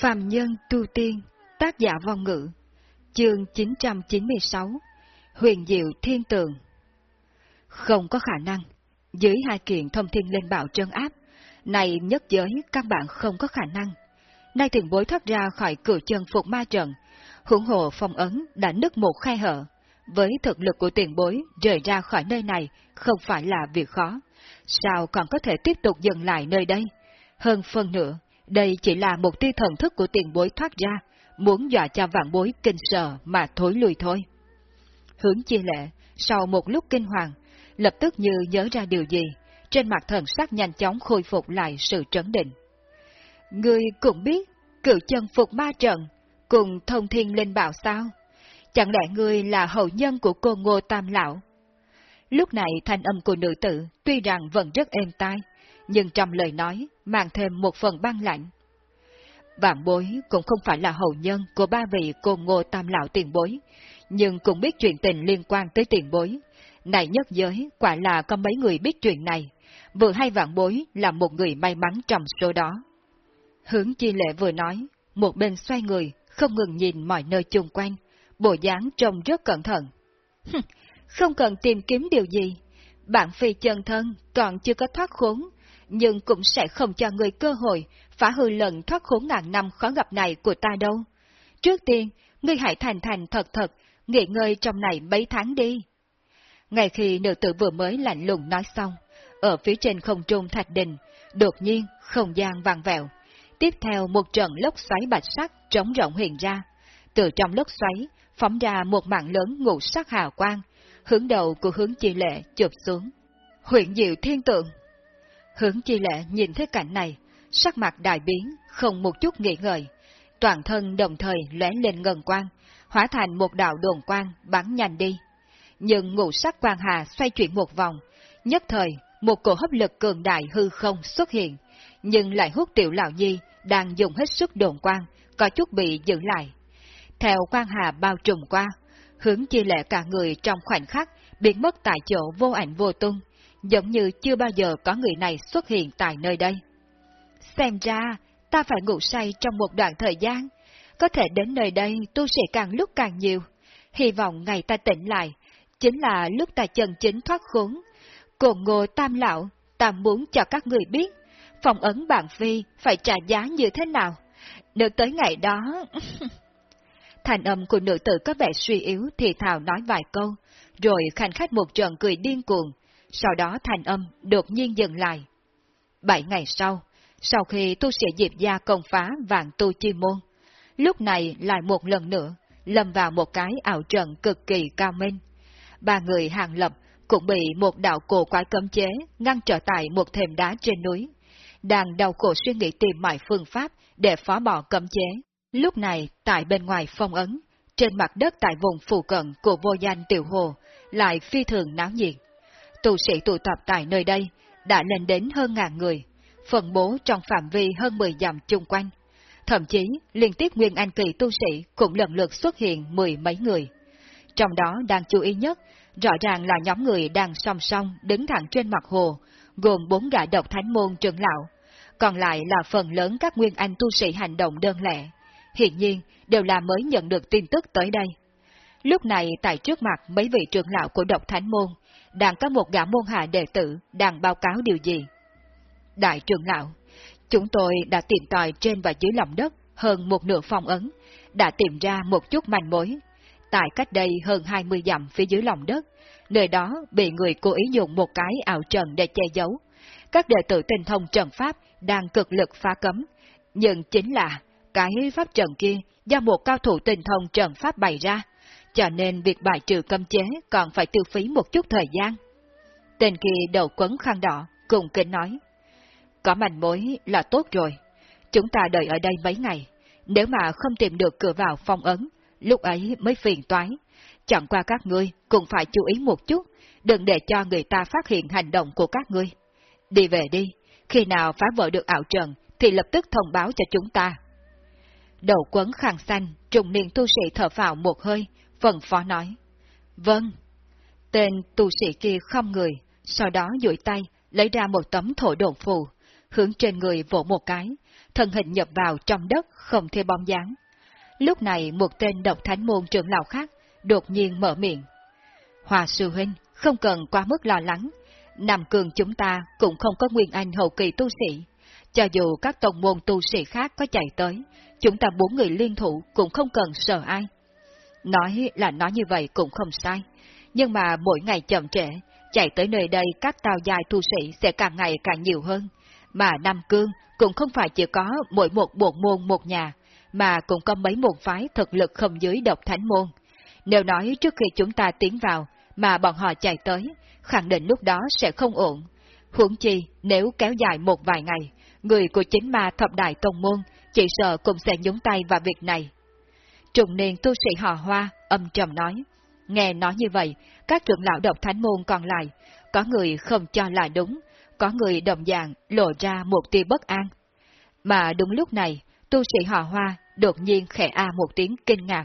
Phạm Nhân Tu Tiên, tác giả vong ngữ, chương 996, Huyền Diệu Thiên Tường. Không có khả năng, dưới hai kiện thông thiên lên bảo chân áp, này nhất giới các bạn không có khả năng. Nay tiền bối thoát ra khỏi cửa chân phục ma trận, hưởng hộ phong ấn đã nứt một khe hở. Với thực lực của tiền bối rời ra khỏi nơi này không phải là việc khó. Sao còn có thể tiếp tục dừng lại nơi đây? Hơn phân nữa, đây chỉ là một tia thần thức của tiền bối thoát ra, muốn dọa cho vạn bối kinh sợ mà thối lui thôi. Hướng chi lệ, sau một lúc kinh hoàng, lập tức như nhớ ra điều gì, trên mặt thần sắc nhanh chóng khôi phục lại sự trấn định. Ngươi cũng biết, cựu chân phục ma trận, cùng thông thiên linh bảo sao? Chẳng lẽ ngươi là hậu nhân của cô Ngô Tam Lão? Lúc này thanh âm của nữ tử tuy rằng vẫn rất êm tai, nhưng trong lời nói mang thêm một phần băng lạnh. Vạn bối cũng không phải là hậu nhân của ba vị cô ngô tam lão tiền bối, nhưng cũng biết chuyện tình liên quan tới tiền bối. Này nhất giới, quả là có mấy người biết chuyện này, vừa hay vạn bối là một người may mắn trong số đó. Hướng chi lệ vừa nói, một bên xoay người, không ngừng nhìn mọi nơi chung quanh, bộ dáng trông rất cẩn thận. không cần tìm kiếm điều gì, bạn phi chân thân còn chưa có thoát khốn, nhưng cũng sẽ không cho người cơ hội phá hư lần thoát khốn ngàn năm khó gặp này của ta đâu. Trước tiên, ngươi hãy thành thành thật thật, nghỉ ngơi trong này mấy tháng đi. Ngay khi nữ tử vừa mới lạnh lùng nói xong, ở phía trên không trung thạch đình, đột nhiên không gian vàng vẹo. Tiếp theo một trận lốc xoáy bạch sắc trống rộng hiện ra. Từ trong lốc xoáy, phóng ra một mạng lớn ngũ sắc hào quang, hướng đầu của hướng chi lệ chụp xuống. Huyện diệu thiên tượng Hướng chi lệ nhìn thấy cảnh này, sắc mặt đại biến, không một chút nghĩ ngợi. Toàn thân đồng thời lóe lên ngần quang, hóa thành một đạo đồn quang bắn nhanh đi. Nhưng ngũ sắc quang hà xoay chuyển một vòng, nhất thời một cổ hấp lực cường đại hư không xuất hiện, nhưng lại hút tiểu lão nhi đang dùng hết sức đồn quang, có chút bị giữ lại. Theo quang hà bao trùm qua, hướng chi lệ cả người trong khoảnh khắc biến mất tại chỗ vô ảnh vô tung, giống như chưa bao giờ có người này xuất hiện tại nơi đây. Xem ra, ta phải ngủ say trong một đoạn thời gian, có thể đến nơi đây tu sĩ càng lúc càng nhiều. Hy vọng ngày ta tỉnh lại, chính là lúc ta chân chính thoát khốn. Cùng ngô tam lão, ta muốn cho các người biết, phòng ấn bạn phi phải trả giá như thế nào. được tới ngày đó... Thành âm của nữ tử có vẻ suy yếu thì thào nói vài câu, rồi khanh khách một trận cười điên cuồng, sau đó thành âm đột nhiên dừng lại. Bảy ngày sau, sau khi tu sĩ Diệp Gia công phá vạn tu chi môn, lúc này lại một lần nữa, lâm vào một cái ảo trận cực kỳ cao minh. Ba người hàng lập cũng bị một đạo cổ quái cấm chế ngăn trở tại một thềm đá trên núi, đang đau khổ suy nghĩ tìm mọi phương pháp để phá bỏ cấm chế. Lúc này, tại bên ngoài phong ấn, trên mặt đất tại vùng phụ cận của vô danh tiểu hồ, lại phi thường náo nhiệt tu sĩ tụ tập tại nơi đây đã lên đến hơn ngàn người, phân bố trong phạm vi hơn 10 dặm chung quanh. Thậm chí, liên tiếp nguyên anh kỳ tu sĩ cũng lần lượt xuất hiện mười mấy người. Trong đó đang chú ý nhất, rõ ràng là nhóm người đang song song đứng thẳng trên mặt hồ, gồm bốn gã độc thánh môn trưởng lão, còn lại là phần lớn các nguyên anh tu sĩ hành động đơn lẻ. Hiện nhiên, đều là mới nhận được tin tức tới đây. Lúc này tại trước mặt mấy vị trưởng lão của độc thánh môn, đang có một gã môn hạ đệ tử đang báo cáo điều gì. Đại trưởng lão, chúng tôi đã tìm tòi trên và dưới lòng đất hơn một nửa phong ấn, đã tìm ra một chút manh mối. Tại cách đây hơn 20 dặm phía dưới lòng đất, nơi đó bị người cố ý dùng một cái ảo trần để che giấu. Các đệ tử tinh thông trần pháp đang cực lực phá cấm, nhưng chính là cái pháp trần kia do một cao thủ tinh thông trần pháp bày ra, cho nên việc bài trừ cấm chế còn phải tiêu phí một chút thời gian. Tên kia đầu quấn khăn đỏ, cùng kính nói. Có manh mối là tốt rồi, chúng ta đợi ở đây mấy ngày, nếu mà không tìm được cửa vào phong ấn, lúc ấy mới phiền toái. Chẳng qua các ngươi cũng phải chú ý một chút, đừng để cho người ta phát hiện hành động của các ngươi. Đi về đi, khi nào phá vỡ được ảo trần thì lập tức thông báo cho chúng ta. Đầu quấn khăn xanh, trùng niên tu sĩ thở phào một hơi, Phần phó nói. Vâng. Tên tu sĩ kia không người, sau đó duỗi tay, lấy ra một tấm thổ độn phù, hướng trên người vỗ một cái, thân hình nhập vào trong đất không thể bóng dáng. Lúc này một tên độc thánh môn trưởng lão khác đột nhiên mở miệng. Hòa sư huynh, không cần quá mức lo lắng. Nam cường chúng ta cũng không có nguyên anh hậu kỳ tu sĩ. Cho dù các tổng môn tu sĩ khác có chạy tới, chúng ta bốn người liên thủ cũng không cần sợ ai. Nói là nói như vậy cũng không sai, nhưng mà mỗi ngày chậm trễ, chạy tới nơi đây các tàu dài tu sĩ sẽ càng ngày càng nhiều hơn. Mà Nam Cương cũng không phải chỉ có mỗi một bộ môn một nhà, mà cũng có mấy môn phái thực lực không dưới độc thánh môn. Nếu nói trước khi chúng ta tiến vào, mà bọn họ chạy tới, khẳng định lúc đó sẽ không ổn. Huống chi, nếu kéo dài một vài ngày, người của chính ma thập đại tông môn chỉ sợ cũng sẽ nhúng tay vào việc này. Trùng niên tu sĩ họ hoa, âm trầm nói. Nghe nói như vậy, các trưởng lão độc thánh môn còn lại, có người không cho là đúng, có người đồng dạng lộ ra một tia bất an. Mà đúng lúc này, tu sĩ họ hoa đột nhiên khẽ a một tiếng kinh ngạc,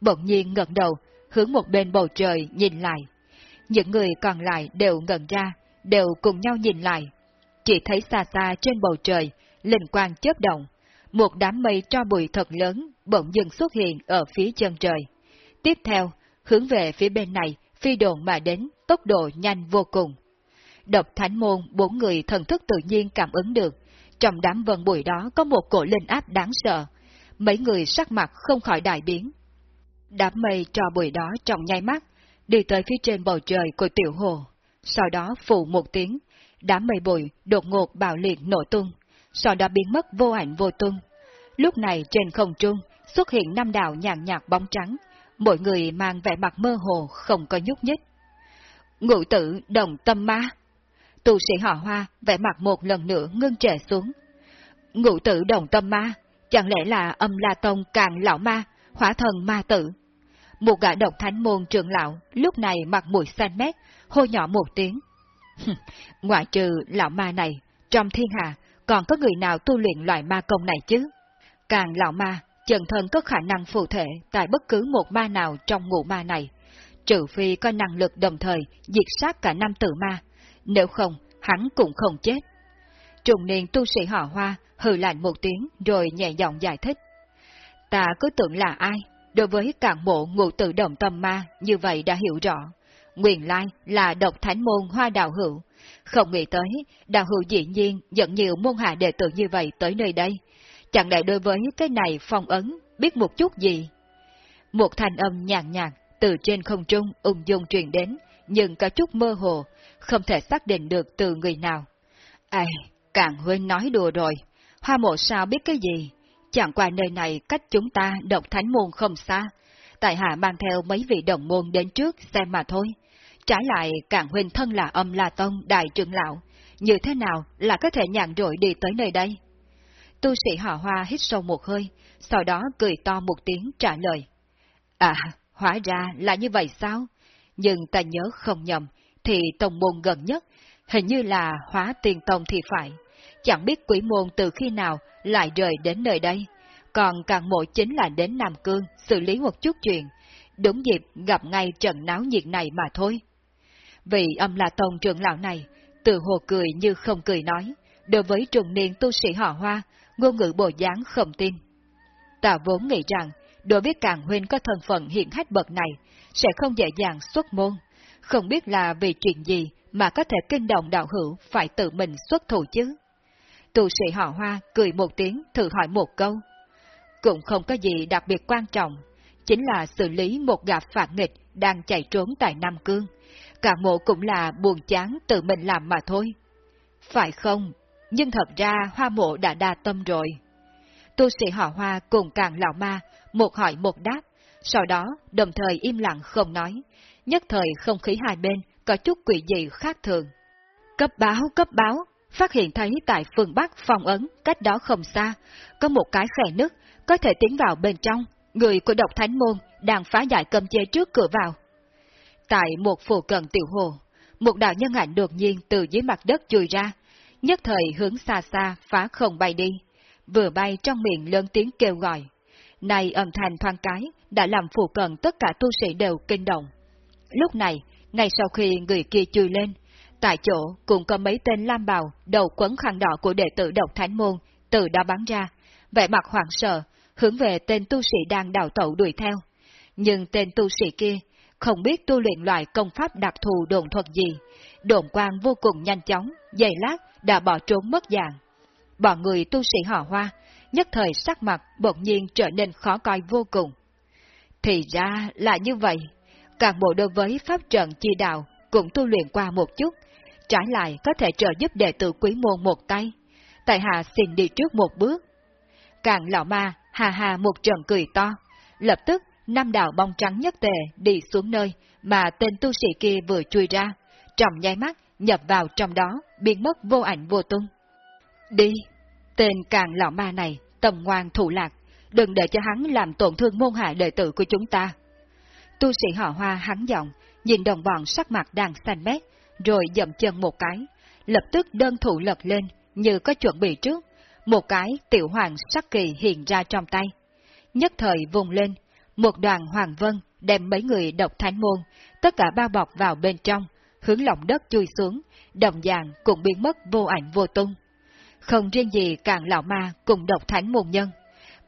bỗng nhiên ngẩng đầu, hướng một bên bầu trời nhìn lại. Những người còn lại đều ngẩn ra, đều cùng nhau nhìn lại. Chỉ thấy xa xa trên bầu trời, linh quang chớp động, một đám mây cho bụi thật lớn bỗng dừng xuất hiện ở phía chân trời. Tiếp theo, hướng về phía bên này, phi đồn mà đến, tốc độ nhanh vô cùng. Độc thánh môn bốn người thần thức tự nhiên cảm ứng được, trong đám vân bụi đó có một cổ linh áp đáng sợ, mấy người sắc mặt không khỏi đại biến. Đám mây trò bụi đó trong nháy mắt, đi tới phía trên bầu trời của tiểu hồ, sau đó phụ một tiếng, đám mây bụi đột ngột bạo liệt nổ tung, sau đó biến mất vô ảnh vô tung. Lúc này trên không trung xuất hiện năm đạo nhàn nhạt bóng trắng, mỗi người mang vẻ mặt mơ hồ không có nhúc nhích. Ngụ tử đồng tâm ma. Tu sĩ họ hoa vẻ mặt một lần nữa ngưng trệ xuống. Ngụ tử đồng tâm ma, chẳng lẽ là âm la tông càng lão ma, hỏa thần ma tử? Một gã độc thánh môn trưởng lão lúc này mặt mũi xanh mét, hô nhỏ một tiếng. Ngoại trừ lão ma này, trong thiên hạ còn có người nào tu luyện loại ma công này chứ? Càng lão ma, chân thân có khả năng phụ thể tại bất cứ một ma nào trong ngũ ma này, trừ phi có năng lực đồng thời diệt sát cả năm tử ma, nếu không, hắn cũng không chết. Trùng niên tu sĩ họ hoa hừ lạnh một tiếng rồi nhẹ giọng giải thích. Ta cứ tưởng là ai, đối với cạn bộ ngụ tự đồng tâm ma như vậy đã hiểu rõ. Nguyên lai là độc thánh môn hoa đạo hữu. Không nghĩ tới, đạo hữu dĩ nhiên dẫn nhiều môn hạ đệ tử như vậy tới nơi đây, chẳng lẽ đối với cái này phong ấn, biết một chút gì? Một thanh âm nhàn nhạt, từ trên không trung ung dung truyền đến, nhưng có chút mơ hồ, không thể xác định được từ người nào. Ây, càng huynh nói đùa rồi, hoa mộ sao biết cái gì? Chẳng qua nơi này cách chúng ta độc thánh môn không xa, tại hạ mang theo mấy vị đồng môn đến trước xem mà thôi. Trái lại, càng huynh thân là âm La Tông đại trưởng lão, như thế nào là có thể nhàn rỗi đi tới nơi đây? Tu sĩ họ hoa hít sâu một hơi, sau đó cười to một tiếng trả lời. À, hóa ra là như vậy sao? Nhưng ta nhớ không nhầm, thì tông môn gần nhất, hình như là hóa tiền tông thì phải. Chẳng biết quỷ môn từ khi nào lại rời đến nơi đây. Còn càng mộ chính là đến Nam Cương xử lý một chút chuyện. Đúng dịp gặp ngay trận náo nhiệt này mà thôi. Vị âm là tông trưởng lão này, từ hồ cười như không cười nói, đối với trùng niên tu sĩ họ hoa, ngôn ngữ bộ dáng không tin. Ta vốn nghĩ rằng, đối với càng huynh có thân phận hiện hách bậc này, sẽ không dễ dàng xuất môn. Không biết là vì chuyện gì mà có thể kinh động đạo hữu phải tự mình xuất thủ chứ. Tu sĩ họ hoa cười một tiếng thử hỏi một câu. Cũng không có gì đặc biệt quan trọng, chính là xử lý một gạp phản nghịch đang chạy trốn tại Nam Cương. Cả mộ cũng là buồn chán tự mình làm mà thôi. Phải không? Nhưng thật ra hoa mộ đã đa tâm rồi. Tu sĩ họ hoa cùng càng lão ma, một hỏi một đáp, sau đó đồng thời im lặng không nói, nhất thời không khí hai bên có chút quỷ dị khác thường. Cấp báo, cấp báo, phát hiện thấy tại phương Bắc phòng ấn, cách đó không xa, có một cái khe nứt, có thể tiến vào bên trong, người của độc thánh môn đang phá giải cơm chế trước cửa vào. Tại một phù cận tiểu hồ, một đạo nhân ảnh đột nhiên từ dưới mặt đất chui ra, nhất thời hướng xa xa phá không bay đi, vừa bay trong miệng lớn tiếng kêu gọi. Này âm thanh thoang cái, đã làm phụ cận tất cả tu sĩ đều kinh động. Lúc này, ngay sau khi người kia chui lên, tại chỗ cũng có mấy tên lam bào đầu quấn khăn đỏ của đệ tử độc thánh môn, từ đó bắn ra, vẻ mặt hoảng sợ, hướng về tên tu sĩ đang đào tẩu đuổi theo. Nhưng tên tu sĩ kia không biết tu luyện loại công pháp đặc thù đồn thuật gì, đồn quang vô cùng nhanh chóng, dày lát đã bỏ trốn mất dạng. Bọn người tu sĩ họ hoa, nhất thời sắc mặt bỗng nhiên trở nên khó coi vô cùng. Thì ra là như vậy, càng bộ đối với pháp trận chi đạo cũng tu luyện qua một chút, trái lại có thể trợ giúp đệ tử quý môn một tay. Tại hạ xin đi trước một bước. Càng lão ma hà hà một trận cười to, lập tức năm đạo bông trắng nhất tề đi xuống nơi mà tên tu sĩ kia vừa chui ra, trầm nháy mắt nhập vào trong đó, biến mất vô ảnh vô tung. Đi! Tên càng lão ma này, tầm ngoan thủ lạc, đừng để cho hắn làm tổn thương môn hại đệ tử của chúng ta. Tu sĩ họ hoa hắn giọng, nhìn đồng bọn sắc mặt đang xanh mét, rồi dậm chân một cái, lập tức đơn thủ lật lên, như có chuẩn bị trước, một cái tiểu hoàng sắc kỳ hiện ra trong tay. Nhất thời vùng lên, một đoàn hoàng vân đem mấy người độc thánh môn, tất cả bao bọc vào bên trong, hướng lòng đất chui xuống, đồng dạng cũng biến mất vô ảnh vô tung. Không riêng gì càng lão ma cùng độc thánh môn nhân.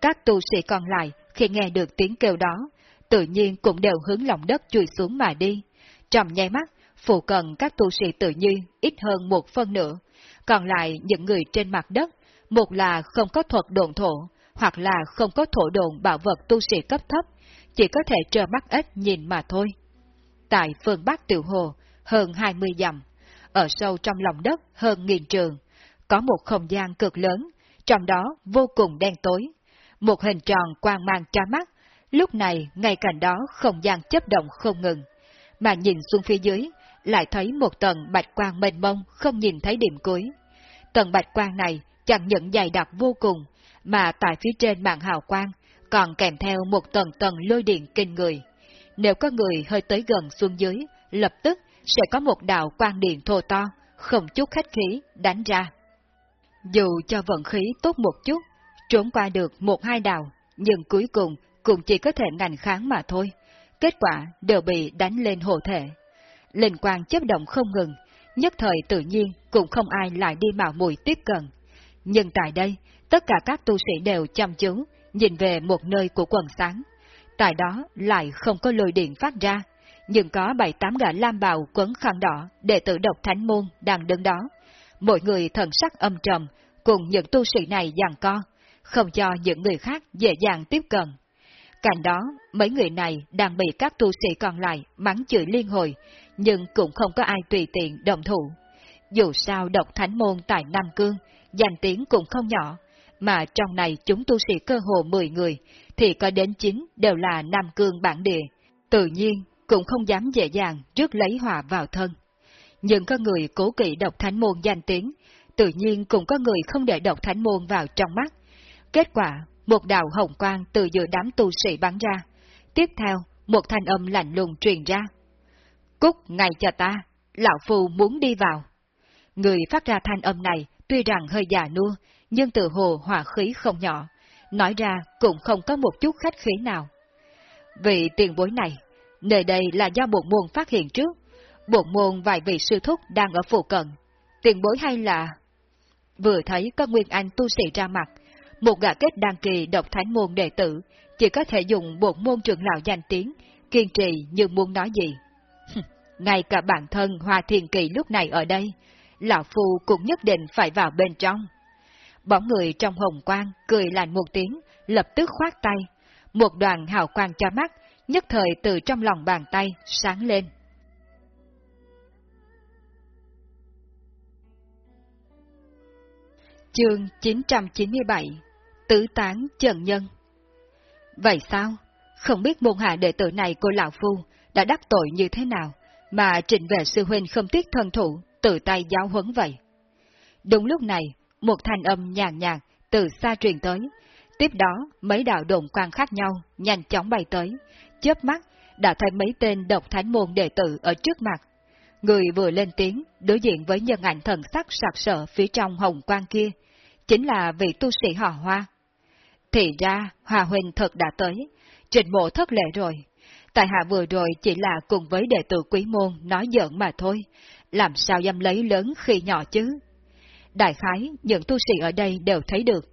Các tu sĩ còn lại khi nghe được tiếng kêu đó, tự nhiên cũng đều hướng lòng đất chui xuống mà đi. Trong nháy mắt, phụ cận các tu sĩ tự nhiên ít hơn một phân nửa, còn lại những người trên mặt đất, một là không có thuật đồn thổ, hoặc là không có thổ đồn bảo vật tu sĩ cấp thấp, chỉ có thể trơ mắt ếch nhìn mà thôi. Tại phương Bắc Tiểu Hồ, hơn 20 dặm, ở sâu trong lòng đất hơn nghìn trường, có một không gian cực lớn, trong đó vô cùng đen tối. Một hình tròn quang mang tra mắt, lúc này ngay cạnh đó không gian chấp động không ngừng. Mà nhìn xuống phía dưới, lại thấy một tầng bạch quang mênh mông không nhìn thấy điểm cuối. Tầng bạch quang này chẳng những dày đặc vô cùng, mà tại phía trên mạng hào quang còn kèm theo một tầng tầng lôi điện kinh người. Nếu có người hơi tới gần xuống dưới, lập tức sẽ có một đạo quang điện thô to, không chút khách khí, đánh ra. Dù cho vận khí tốt một chút, trốn qua được một hai đạo, nhưng cuối cùng cũng chỉ có thể ngành kháng mà thôi. Kết quả đều bị đánh lên hồ thể. Linh quang chấp động không ngừng, nhất thời tự nhiên cũng không ai lại đi mạo mùi tiếp cận. Nhưng tại đây, tất cả các tu sĩ đều chăm chú, nhìn về một nơi của quần sáng. Tại đó lại không có lôi điện phát ra, nhưng có bảy tám gã lam bào quấn khăn đỏ, đệ tử độc thánh môn đang đứng đó. Mỗi người thần sắc âm trầm, cùng những tu sĩ này giằng co, không cho những người khác dễ dàng tiếp cận. Cạnh đó, mấy người này đang bị các tu sĩ còn lại mắng chửi liên hồi, nhưng cũng không có ai tùy tiện đồng thủ. Dù sao độc thánh môn tại Nam Cương, danh tiếng cũng không nhỏ, mà trong này chúng tu sĩ cơ hồ 10 người, thì có đến 9 đều là Nam Cương bản địa. Tự nhiên, cũng không dám dễ dàng trước lấy hòa vào thân. Nhưng có người cố kỵ độc thánh môn danh tiếng, tự nhiên cũng có người không để độc thánh môn vào trong mắt. Kết quả, một đạo hồng quang từ giữa đám tu sĩ bắn ra. Tiếp theo, một thanh âm lạnh lùng truyền ra. Cúc ngay cho ta, lão phù muốn đi vào. Người phát ra thanh âm này tuy rằng hơi già nua, nhưng từ hồ hỏa khí không nhỏ, nói ra cũng không có một chút khách khí nào. Vị tiền bối này, nơi đây là do bộ môn phát hiện trước, bộ môn vài vị sư thúc đang ở phụ cận. Tiền bối hay là... Vừa thấy có Nguyên Anh tu sĩ ra mặt, một gã kết đăng kỳ độc thánh môn đệ tử, chỉ có thể dùng bộ môn trưởng lão danh tiếng, kiên trì như muốn nói gì. Ngay cả bản thân Hoa Thiền Kỳ lúc này ở đây, Lão Phu cũng nhất định phải vào bên trong. Bóng người trong hồng quang cười lạnh một tiếng, lập tức khoát tay. Một đoàn hào quang cho mắt, nhất thời từ trong lòng bàn tay sáng lên. Chương 997 Tứ tán Trần Nhân Vậy sao? Không biết môn hạ đệ tử này của Lão Phu đã đắc tội như thế nào, mà trịnh vệ sư huynh không tiếc thân thủ, tự tay giáo huấn vậy. Đúng lúc này, một thanh âm nhàn nhạt từ xa truyền tới, tiếp đó mấy đạo đồn quan khác nhau nhanh chóng bay tới, chớp mắt đã thấy mấy tên độc thánh môn đệ tử ở trước mặt. Người vừa lên tiếng, đối diện với nhân ảnh thần sắc sạc sợ phía trong hồng quang kia, chính là vị tu sĩ họ hoa. Thì ra, Hòa Huynh thật đã tới, trình mộ thất lệ rồi. Tại hạ vừa rồi chỉ là cùng với đệ tử quý môn nói giỡn mà thôi, làm sao dám lấy lớn khi nhỏ chứ? Đại khái, những tu sĩ ở đây đều thấy được,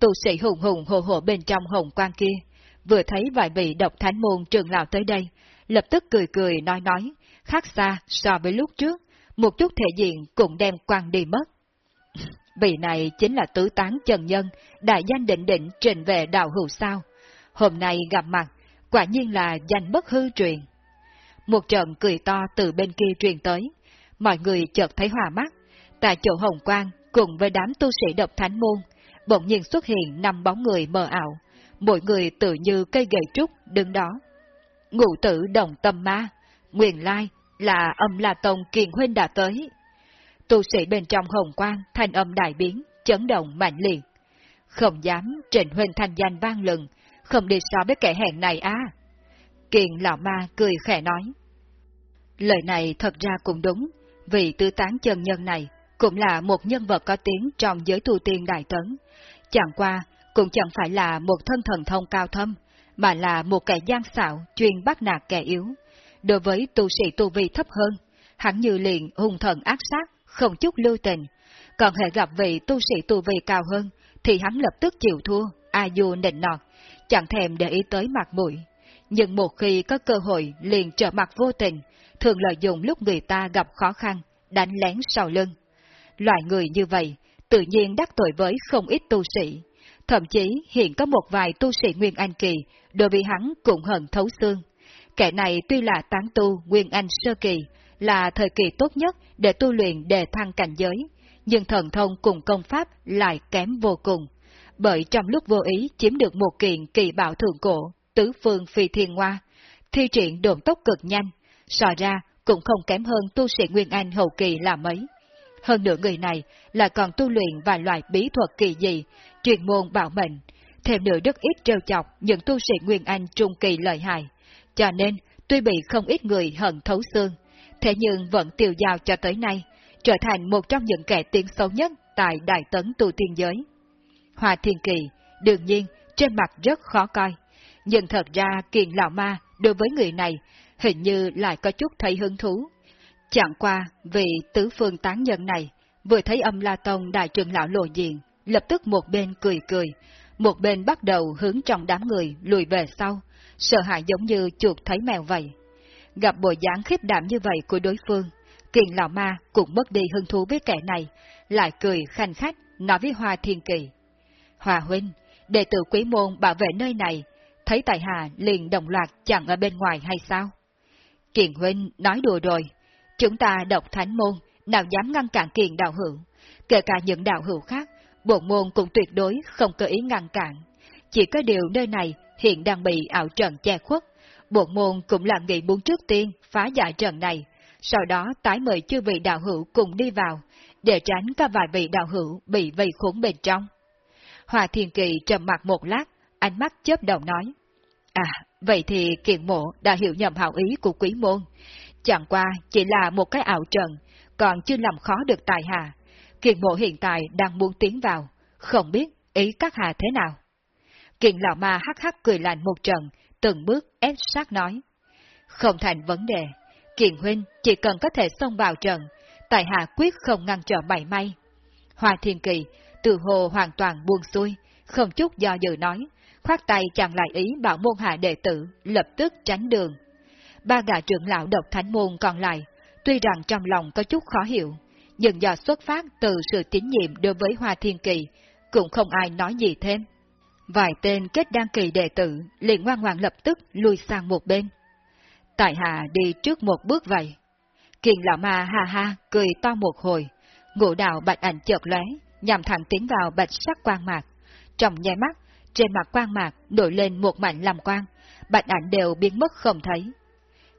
tu sĩ hùng hùng hồ hồ bên trong hồng quang kia, vừa thấy vài vị độc thánh môn trường lão tới đây, lập tức cười cười nói nói, khác xa so với lúc trước, một chút thể diện cũng đem quang đi mất. Vị này chính là tứ tán trần nhân, đại danh định định trình về đạo hữu sao. Hôm nay gặp mặt, quả nhiên là danh bất hư truyền. Một trận cười to từ bên kia truyền tới, mọi người chợt thấy hòa mắt. Tại chỗ hồng quang, cùng với đám tu sĩ độc thánh môn, bỗng nhiên xuất hiện năm bóng người mờ ảo, mỗi người tự như cây gậy trúc đứng đó. Ngụ tử đồng tâm ma, nguyện lai là âm La Tông Kiền Huynh đã tới. Tu sĩ bên trong hồng quang, thanh âm đại biến, chấn động mạnh liệt. Không dám trình Huynh thanh danh vang lừng, không đi so với kẻ hẹn này à. Kiền lão ma cười khẽ nói. Lời này thật ra cũng đúng, vì tư tán chân nhân này cũng là một nhân vật có tiếng trong giới tu tiên đại tấn. Chẳng qua, cũng chẳng phải là một thân thần thông cao thâm, mà là một kẻ gian xạo chuyên bắt nạt kẻ yếu. Đối với tu sĩ tu vi thấp hơn, hắn như liền hung thần ác sát, không chút lưu tình. Còn hệ gặp vị tu sĩ tu vi cao hơn, thì hắn lập tức chịu thua, a du nịnh nọt, chẳng thèm để ý tới mặt mũi. Nhưng một khi có cơ hội liền trở mặt vô tình, thường lợi dụng lúc người ta gặp khó khăn, đánh lén sau lưng. Loại người như vậy, tự nhiên đắc tội với không ít tu sĩ. Thậm chí hiện có một vài tu sĩ Nguyên Anh Kỳ, đối với hắn cũng hận thấu xương. Kẻ này tuy là tán tu Nguyên Anh Sơ Kỳ, là thời kỳ tốt nhất để tu luyện đề thăng cảnh giới, nhưng thần thông cùng công pháp lại kém vô cùng. Bởi trong lúc vô ý chiếm được một kiện kỳ bảo thượng cổ, tứ phương phi thiên hoa, thi triển độn tốc cực nhanh, sò ra cũng không kém hơn tu sĩ Nguyên Anh hậu kỳ là mấy. Hơn nữa người này là còn tu luyện vài loại bí thuật kỳ dị, truyền môn bảo mệnh, thêm nữa rất ít trêu chọc những tu sĩ Nguyên Anh trung kỳ lợi hại. Cho nên, tuy bị không ít người hận thấu xương, thế nhưng vẫn tiêu giao cho tới nay, trở thành một trong những kẻ tiếng xấu nhất tại Đại Tấn Tu Tiên Giới. Hòa Thiên Kỳ, đương nhiên, trên mặt rất khó coi, nhưng thật ra kiền lão ma đối với người này hình như lại có chút thấy hứng thú. Chẳng qua, vì tứ phương tán nhân này, vừa thấy âm La Tông đại trưởng lão lộ diện, lập tức một bên cười cười, một bên bắt đầu hướng trong đám người lùi về sau, sợ hãi giống như chuột thấy mèo vậy. Gặp bộ dáng khiếp đảm như vậy của đối phương, kiền lão ma cũng mất đi hứng thú với kẻ này, lại cười khanh khách, nói với Hoa Thiên Kỳ. Hòa huynh, đệ tử quý môn bảo vệ nơi này, thấy tại hạ liền đồng loạt chẳng ở bên ngoài hay sao? Kiền huynh nói đùa rồi, chúng ta độc thánh môn, nào dám ngăn cản kiền đạo hữu, kể cả những đạo hữu khác, bổn môn cũng tuyệt đối không cơ ý ngăn cản. Chỉ có điều nơi này hiện đang bị ảo trận che khuất, bổn môn cũng là nghĩ muốn trước tiên phá giải trận này, sau đó tái mời chư vị đạo hữu cùng đi vào, để tránh các vài vị đạo hữu bị vây khốn bên trong. Hòa Thiên Kỳ trầm mặt một lát, ánh mắt chớp đầu nói. À, vậy thì kiện mộ đã hiểu nhầm hảo ý của quý môn. Chẳng qua chỉ là một cái ảo trận, còn chưa làm khó được tài hạ. Kiện mộ hiện tại đang muốn tiến vào, không biết ý các hạ thế nào. Kiện lão ma hắc hắc cười lạnh một trận, từng bước ép sát nói. Không thành vấn đề, Kiện huynh chỉ cần có thể xông vào trận, tại hạ quyết không ngăn trở mảy may. Hoa Thiên Kỳ từ hồ hoàn toàn buông xuôi, không chút do dự nói, khoát tay chặn lại ý bảo môn hạ đệ tử, lập tức tránh đường. Ba gã trưởng lão độc thánh môn còn lại, tuy rằng trong lòng có chút khó hiểu, nhưng do xuất phát từ sự tín nhiệm đối với Hoa Thiên Kỳ, cũng không ai nói gì thêm. Vài tên kết đăng kỳ đệ tử liền ngoan ngoãn lập tức lui sang một bên. Tại hạ đi trước một bước vậy. Kiền lão ma ha ha cười to một hồi, ngũ đạo bạch ảnh chợt lóe, nhằm thẳng tiến vào bạch sắc quang mạc. Trong nháy mắt, trên mặt quang mạc nổi lên một mảnh làm quang, bạch ảnh đều biến mất không thấy.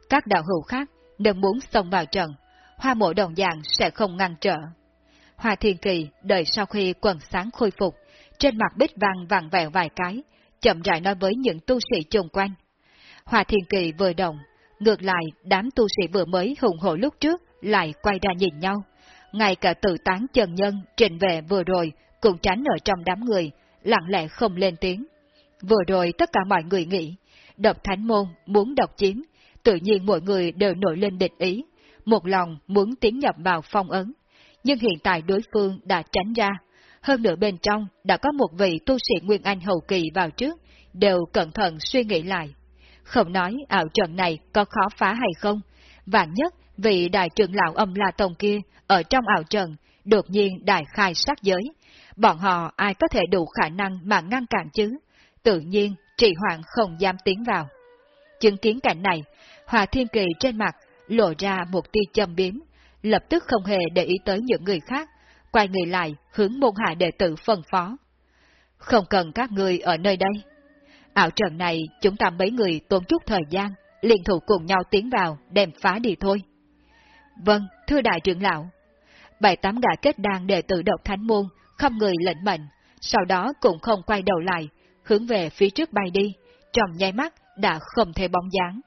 Các đạo hữu khác, đều muốn xông vào trận, hoa mộ đồng dạng sẽ không ngăn trở. Hoa thiên kỳ đợi sau khi quần sáng khôi phục, trên mặt bích vàng vàng vẹo vài cái, chậm rãi nói với những tu sĩ chung quanh. Hoa thiên kỳ vừa động, ngược lại đám tu sĩ vừa mới hùng hổ lúc trước lại quay ra nhìn nhau. Ngay cả tự tán trần nhân trình về vừa rồi cũng tránh ở trong đám người, lặng lẽ không lên tiếng. Vừa rồi tất cả mọi người nghĩ, độc thánh môn muốn độc chiếm, tự nhiên mọi người đều nổi lên địch ý, một lòng muốn tiến nhập vào phong ấn. Nhưng hiện tại đối phương đã tránh ra, hơn nữa bên trong đã có một vị tu sĩ Nguyên Anh hậu kỳ vào trước, đều cẩn thận suy nghĩ lại. Không nói ảo trận này có khó phá hay không, vạn nhất vị đại trưởng lão âm La Tông kia ở trong ảo trận đột nhiên đại khai sát giới, bọn họ ai có thể đủ khả năng mà ngăn cản chứ, tự nhiên trì hoạn không dám tiến vào. Chứng kiến cảnh này, Hòa Thiên Kỳ trên mặt lộ ra một tia châm biếm, lập tức không hề để ý tới những người khác, quay người lại hướng môn hạ đệ tử phân phó. Không cần các người ở nơi đây. Ảo trận này chúng ta mấy người tốn chút thời gian, liên thủ cùng nhau tiến vào, đem phá đi thôi. Vâng, thưa đại trưởng lão. Bảy tám gã kết đàn đệ tử độc thánh môn, không người lệnh mệnh, sau đó cũng không quay đầu lại, hướng về phía trước bay đi, trong nháy mắt đã không thể bóng dáng.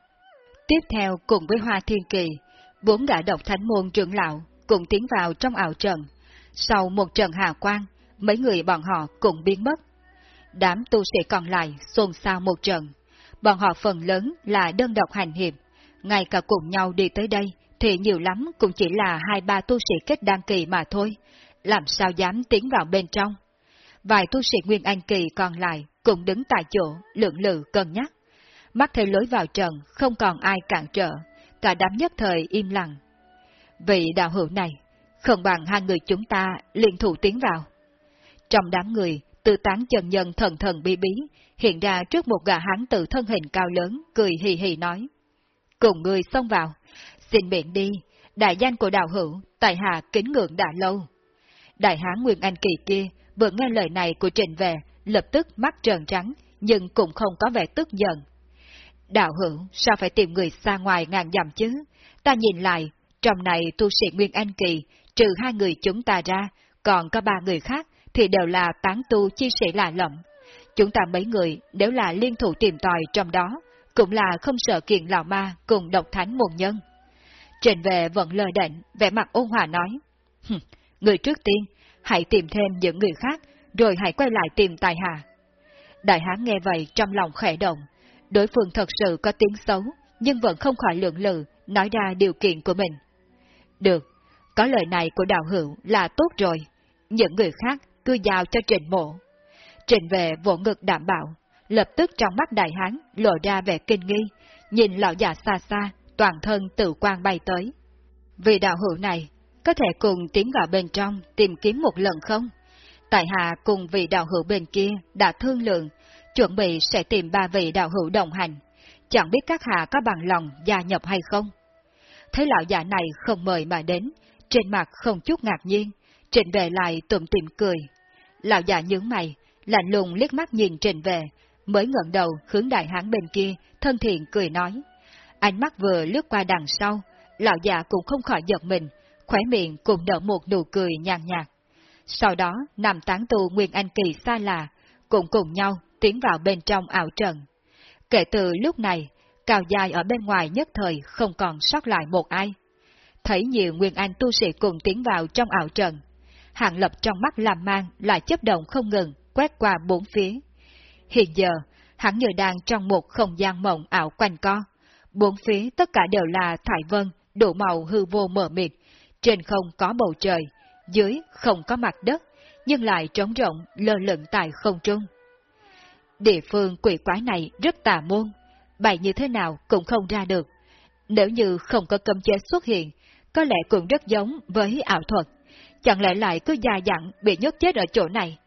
Tiếp theo cùng với Hoa Thiên Kỳ, bốn gã độc thánh môn trưởng lão cũng tiến vào trong ảo trận. Sau một trận hạ quang, mấy người bọn họ cũng biến mất. Đám tu sĩ còn lại xôn xao một trận. Bọn họ phần lớn là đơn độc hành hiệp. Ngay cả cùng nhau đi tới đây thì nhiều lắm cũng chỉ là hai ba tu sĩ kết đăng kỳ mà thôi. Làm sao dám tiến vào bên trong? Vài tu sĩ Nguyên Anh kỳ còn lại cũng đứng tại chỗ, lượng lự cân nhắc. Mắt thấy lối vào trận, không còn ai cản trở, cả đám nhất thời im lặng. Vị đạo hữu này, không bằng hai người chúng ta liên thủ tiến vào. Trong đám người, tư tán chân nhân thần thần bí bí, hiện ra trước một gã hán tử thân hình cao lớn, cười hì hì nói. Cùng người xông vào, xin miệng đi, đại danh của đạo hữu, tại hạ kính ngưỡng đã lâu. Đại hán Nguyên Anh Kỳ kia vừa nghe lời này của Trình về, lập tức mắt trợn trắng, nhưng cũng không có vẻ tức giận. Đạo hữu, sao phải tìm người xa ngoài ngàn dặm chứ? Ta nhìn lại, trong này tu sĩ Nguyên Anh Kỳ, trừ hai người chúng ta ra, còn có ba người khác thì đều là tán tu chi sĩ lạ lẫm. Chúng ta mấy người nếu là liên thủ tìm tòi trong đó, cũng là không sợ kiện lão ma cùng độc thánh môn nhân. Trình về vẫn lời định, vẻ mặt ôn hòa nói, người trước tiên, hãy tìm thêm những người khác, rồi hãy quay lại tìm tài hạ. Đại hán nghe vậy trong lòng khẽ động, đối phương thật sự có tiếng xấu, nhưng vẫn không khỏi lượng lự, nói ra điều kiện của mình. Được, có lời này của đạo hữu là tốt rồi, những người khác cứ giao cho trình mộ. Trình về vỗ ngực đảm bảo, lập tức trong mắt đại hán lộ ra vẻ kinh nghi, nhìn lão già xa xa, toàn thân tự quan bay tới. Vì đạo hữu này, có thể cùng tiến vào bên trong tìm kiếm một lần không? Tại hạ cùng vị đạo hữu bên kia đã thương lượng, chuẩn bị sẽ tìm ba vị đạo hữu đồng hành. Chẳng biết các hạ có bằng lòng gia nhập hay không? Thấy lão già này không mời mà đến, trên mặt không chút ngạc nhiên, trình về lại tụm tìm cười. Lão già nhướng mày, lạnh lùng liếc mắt nhìn trình về, mới ngẩng đầu hướng đại hán bên kia, thân thiện cười nói. Ánh mắt vừa lướt qua đằng sau, lão già cũng không khỏi giật mình, khóe miệng cũng nở một nụ cười nhàn nhạt. Sau đó, nằm tán tù Nguyên Anh Kỳ xa lạ, cũng cùng nhau tiến vào bên trong ảo trận. Kể từ lúc này, cao dài ở bên ngoài nhất thời không còn sót lại một ai. Thấy nhiều Nguyên Anh tu sĩ cùng tiến vào trong ảo trận. Hạng lập trong mắt làm mang lại chấp động không ngừng, quét qua bốn phía. Hiện giờ, hắn như đang trong một không gian mộng ảo quanh co. Bốn phía tất cả đều là thải vân, đủ màu hư vô mờ mịt, trên không có bầu trời, dưới không có mặt đất, nhưng lại trống rộng lơ lửng tại không trung. Địa phương quỷ quái này rất tà môn, bày như thế nào cũng không ra được. Nếu như không có cấm chế xuất hiện, có lẽ cũng rất giống với ảo thuật, chẳng lẽ lại cứ già dặn bị nhốt chết ở chỗ này.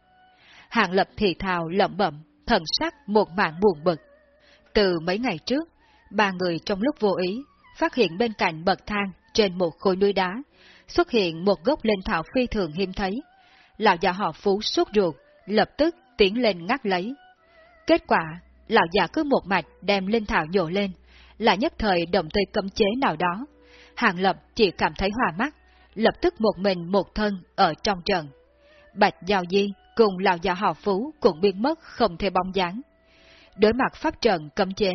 Hàng lập thì thào lẩm bẩm, thần sắc một mạng buồn bực. Từ mấy ngày trước, ba người trong lúc vô ý, phát hiện bên cạnh bậc thang trên một khối núi đá, xuất hiện một gốc linh thảo phi thường hiếm thấy. Lão già họ phú suốt ruột, lập tức tiến lên ngắt lấy. Kết quả, lão già cứ một mạch đem linh thảo nhổ lên, là nhất thời động tới cấm chế nào đó. Hàng lập chỉ cảm thấy hòa mắt, lập tức một mình một thân ở trong trận. Bạch Giao Di cùng lão già họ phú cũng biến mất không thể bóng dáng. Đối mặt pháp trận cấm chế,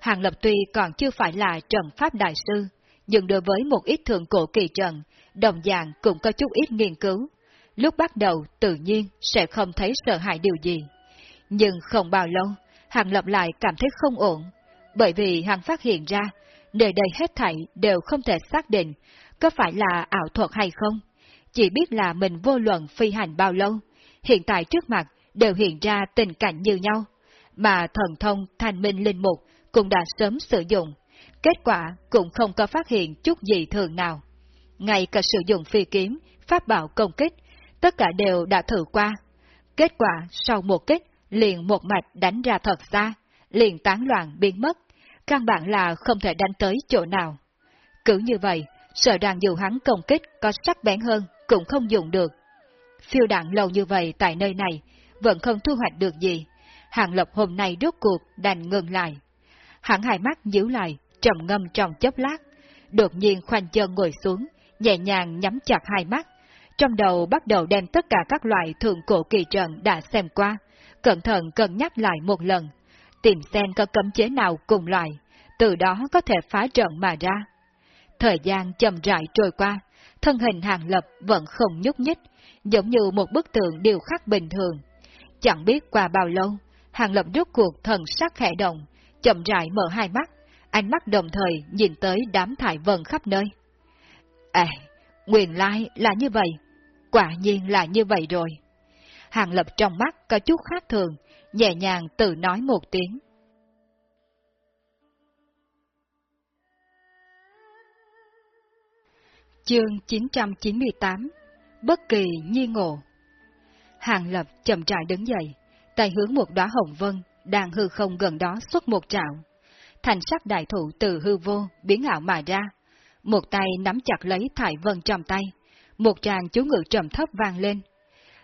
Hàng Lập tuy còn chưa phải là trận pháp đại sư, nhưng đối với một ít thượng cổ kỳ trận, đồng dạng cũng có chút ít nghiên cứu. Lúc bắt đầu tự nhiên sẽ không thấy sợ hãi điều gì. Nhưng không bao lâu, Hàng Lập lại cảm thấy không ổn, bởi vì Hàng phát hiện ra, nơi đây hết thảy đều không thể xác định có phải là ảo thuật hay không. Chỉ biết là mình vô luận phi hành bao lâu, hiện tại trước mặt đều hiện ra tình cảnh như nhau, mà thần thông thanh minh linh mục cũng đã sớm sử dụng, kết quả cũng không có phát hiện chút gì thường nào. Ngay cả sử dụng phi kiếm, pháp bảo công kích, tất cả đều đã thử qua. Kết quả sau một kích, liền một mạch đánh ra thật xa, liền tán loạn biến mất, căn bản là không thể đánh tới chỗ nào. Cứ như vậy, sợ rằng dù hắn công kích có sắc bén hơn, cũng không dùng được. Phiêu đạn lâu như vậy tại nơi này, vẫn không thu hoạch được gì. Hàng Lập hôm nay rốt cuộc đành ngừng lại. Hắn hai mắt nhíu lại, trầm ngâm trong chốc lát, đột nhiên khoanh chân ngồi xuống, nhẹ nhàng nhắm chặt hai mắt, trong đầu bắt đầu đem tất cả các loại thượng cổ kỳ trận đã xem qua, cẩn thận cân nhắc lại một lần, tìm xem có cấm chế nào cùng loại, từ đó có thể phá trận mà ra. Thời gian chậm rãi trôi qua, thân hình hàng lập vẫn không nhúc nhích, giống như một bức tượng điều khắc bình thường. Chẳng biết qua bao lâu, hàng lập rút cuộc thần sắc khẽ động, chậm rãi mở hai mắt, ánh mắt đồng thời nhìn tới đám thải vân khắp nơi. À, nguyên lai là như vậy, quả nhiên là như vậy rồi. Hàng lập trong mắt có chút khác thường, nhẹ nhàng tự nói một tiếng. Chương 998 Bất kỳ nhi ngộ Hàng lập chậm trại đứng dậy, tay hướng một đóa hồng vân, đang hư không gần đó xuất một trạo. Thành sắc đại thụ từ hư vô, biến ảo mà ra. Một tay nắm chặt lấy thải vân trong tay, một tràng chú ngự trầm thấp vang lên.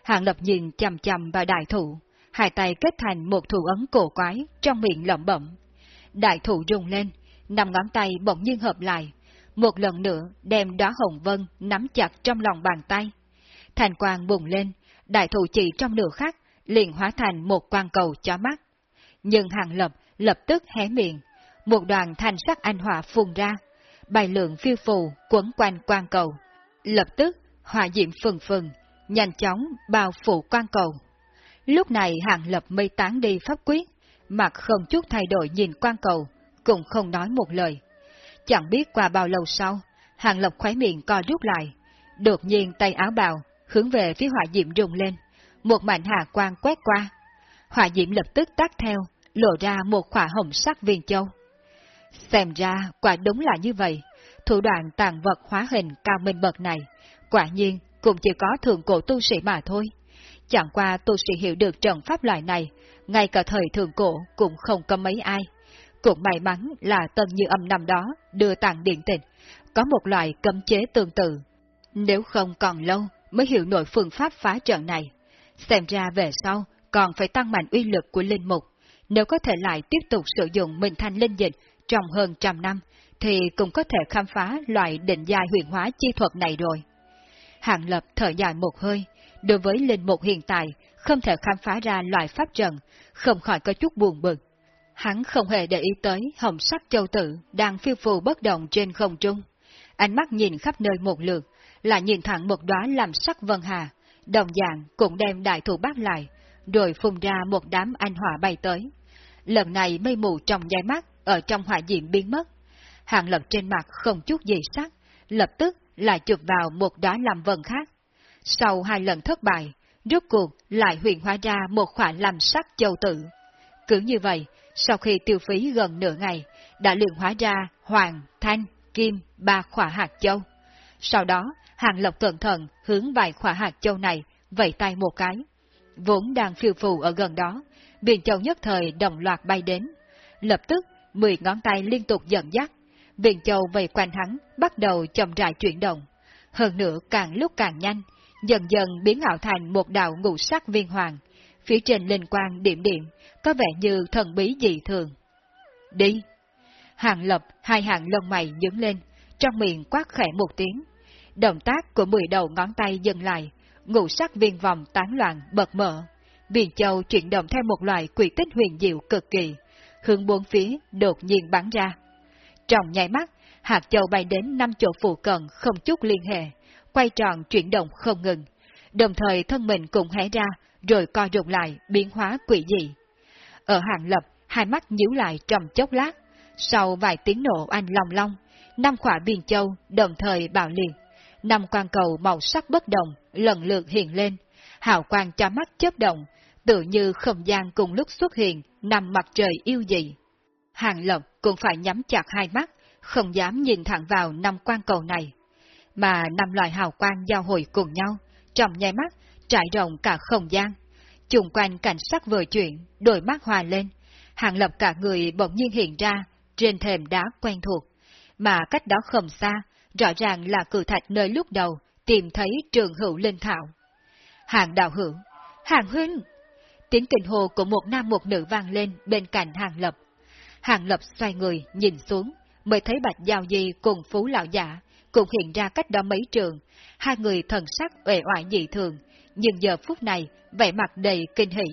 Hàng lập nhìn chầm chầm vào đại thụ, hai tay kết thành một thủ ấn cổ quái trong miệng lẩm bẩm. Đại thụ rung lên, năm ngón tay bỗng nhiên hợp lại, một lần nữa đem đóa hồng vân nắm chặt trong lòng bàn tay. Thành quang bùng lên, đại thụ chỉ trong nửa khắc liền hóa thành một quang cầu chó mắt. Nhưng hàng lập lập tức hé miệng, một đoàn thanh sắc anh hỏa phun ra, bài lượng phiêu phù quấn quanh quang cầu. Lập tức, hỏa diệm phừng phừng, nhanh chóng bao phủ quan cầu. Lúc này hạng lập mây tán đi pháp quyết, mặt không chút thay đổi nhìn quan cầu, cũng không nói một lời. Chẳng biết qua bao lâu sau, hạng lập khóe miệng co rút lại, đột nhiên tay áo bào, hướng về phía hỏa diệm rung lên, một mảnh hà quang quét qua. Hỏa diệm lập tức tắt theo, lộ ra một khỏa hồng sắc viên châu. Xem ra, quả đúng là như vậy, thủ đoạn tàn vật hóa hình cao minh bậc này, quả nhiên cũng chỉ có thượng cổ tu sĩ mà thôi. Chẳng qua tu sĩ hiểu được trận pháp loại này, ngay cả thời thượng cổ cũng không có mấy ai. Cũng may mắn là tân như âm năm đó đưa tặng điện tịch, có một loại cấm chế tương tự. Nếu không còn lâu mới hiểu nổi phương pháp phá trận này. Xem ra về sau còn phải tăng mạnh uy lực của linh mục. Nếu có thể lại tiếp tục sử dụng minh thanh linh dịch trong hơn trăm năm, thì cũng có thể khám phá loại định giai huyền hóa chi thuật này rồi. Hạng lập thở dài một hơi, đối với linh mục hiện tại, không thể khám phá ra loại pháp trận, không khỏi có chút buồn bực. Hắn không hề để ý tới hồng sắc châu tử đang phiêu phù bất động trên không trung. Ánh mắt nhìn khắp nơi một lượt, là nhìn thẳng một đóa làm sắc vân hà, đồng dạng cũng đem đại thủ bác lại, rồi phun ra một đám anh hỏa bay tới. Lần này mây mù trong nháy mắt, ở trong hỏa diệm biến mất. Hàng lập trên mặt không chút gì sắc, lập tức lại chụp vào một đóa làm vần khác. Sau hai lần thất bại, rốt cuộc lại huyền hóa ra một khỏa làm sắc châu tử. Cứ như vậy, sau khi tiêu phí gần nửa ngày, đã luyện hóa ra hoàng, thanh, kim, ba khỏa hạt châu. Sau đó, Hàng Lộc cẩn thận hướng vài khỏa hạt châu này, vẫy tay một cái. Vốn đang phiêu phù ở gần đó, biển châu nhất thời đồng loạt bay đến. Lập tức, mười ngón tay liên tục dẫn dắt. Viện châu vây quanh hắn, bắt đầu chậm rãi chuyển động. Hơn nữa càng lúc càng nhanh, dần dần biến ảo thành một đạo ngũ sắc viên hoàng. Phía trên linh quang điểm điểm, có vẻ như thần bí dị thường. Đi! Hàng lập hai hàng lông mày nhướng lên, trong miệng quát khẽ một tiếng. Động tác của mười đầu ngón tay dừng lại, ngũ sắc viên vòng tán loạn bật mở. Viên châu chuyển động theo một loại quỷ tích huyền diệu cực kỳ, hướng bốn phía đột nhiên bắn ra. Trong nháy mắt, hạt châu bay đến năm chỗ phụ cận không chút liên hệ, quay tròn chuyển động không ngừng, đồng thời thân mình cũng hé ra, rồi co rụt lại, biến hóa quỷ dị. Ở hàng lập, hai mắt nhíu lại trong chốc lát, sau vài tiếng nổ anh long long, năm khỏa viên châu đồng thời bạo liệt, năm quan cầu màu sắc bất đồng lần lượt hiện lên, hào quang cho mắt chớp động, tự như không gian cùng lúc xuất hiện, nằm mặt trời yêu dị. Hàng lộc cũng phải nhắm chặt hai mắt, không dám nhìn thẳng vào năm quan cầu này. Mà năm loại hào quang giao hội cùng nhau, trong nháy mắt, trải rộng cả không gian. Chung quanh cảnh sắc vừa chuyển, đôi mắt hòa lên. Hàng Lập cả người bỗng nhiên hiện ra, trên thềm đá quen thuộc. Mà cách đó không xa, rõ ràng là cử thạch nơi lúc đầu tìm thấy trường hữu linh thảo. Hàng đạo hữu, hàng huynh! Tiếng kinh hồ của một nam một nữ vang lên bên cạnh hàng lập. Hàng lập xoay người, nhìn xuống, mới thấy bạch giao di cùng phú lão giả, cùng hiện ra cách đó mấy trường. Hai người thần sắc uể oải dị thường, nhưng giờ phút này, vẻ mặt đầy kinh hỷ.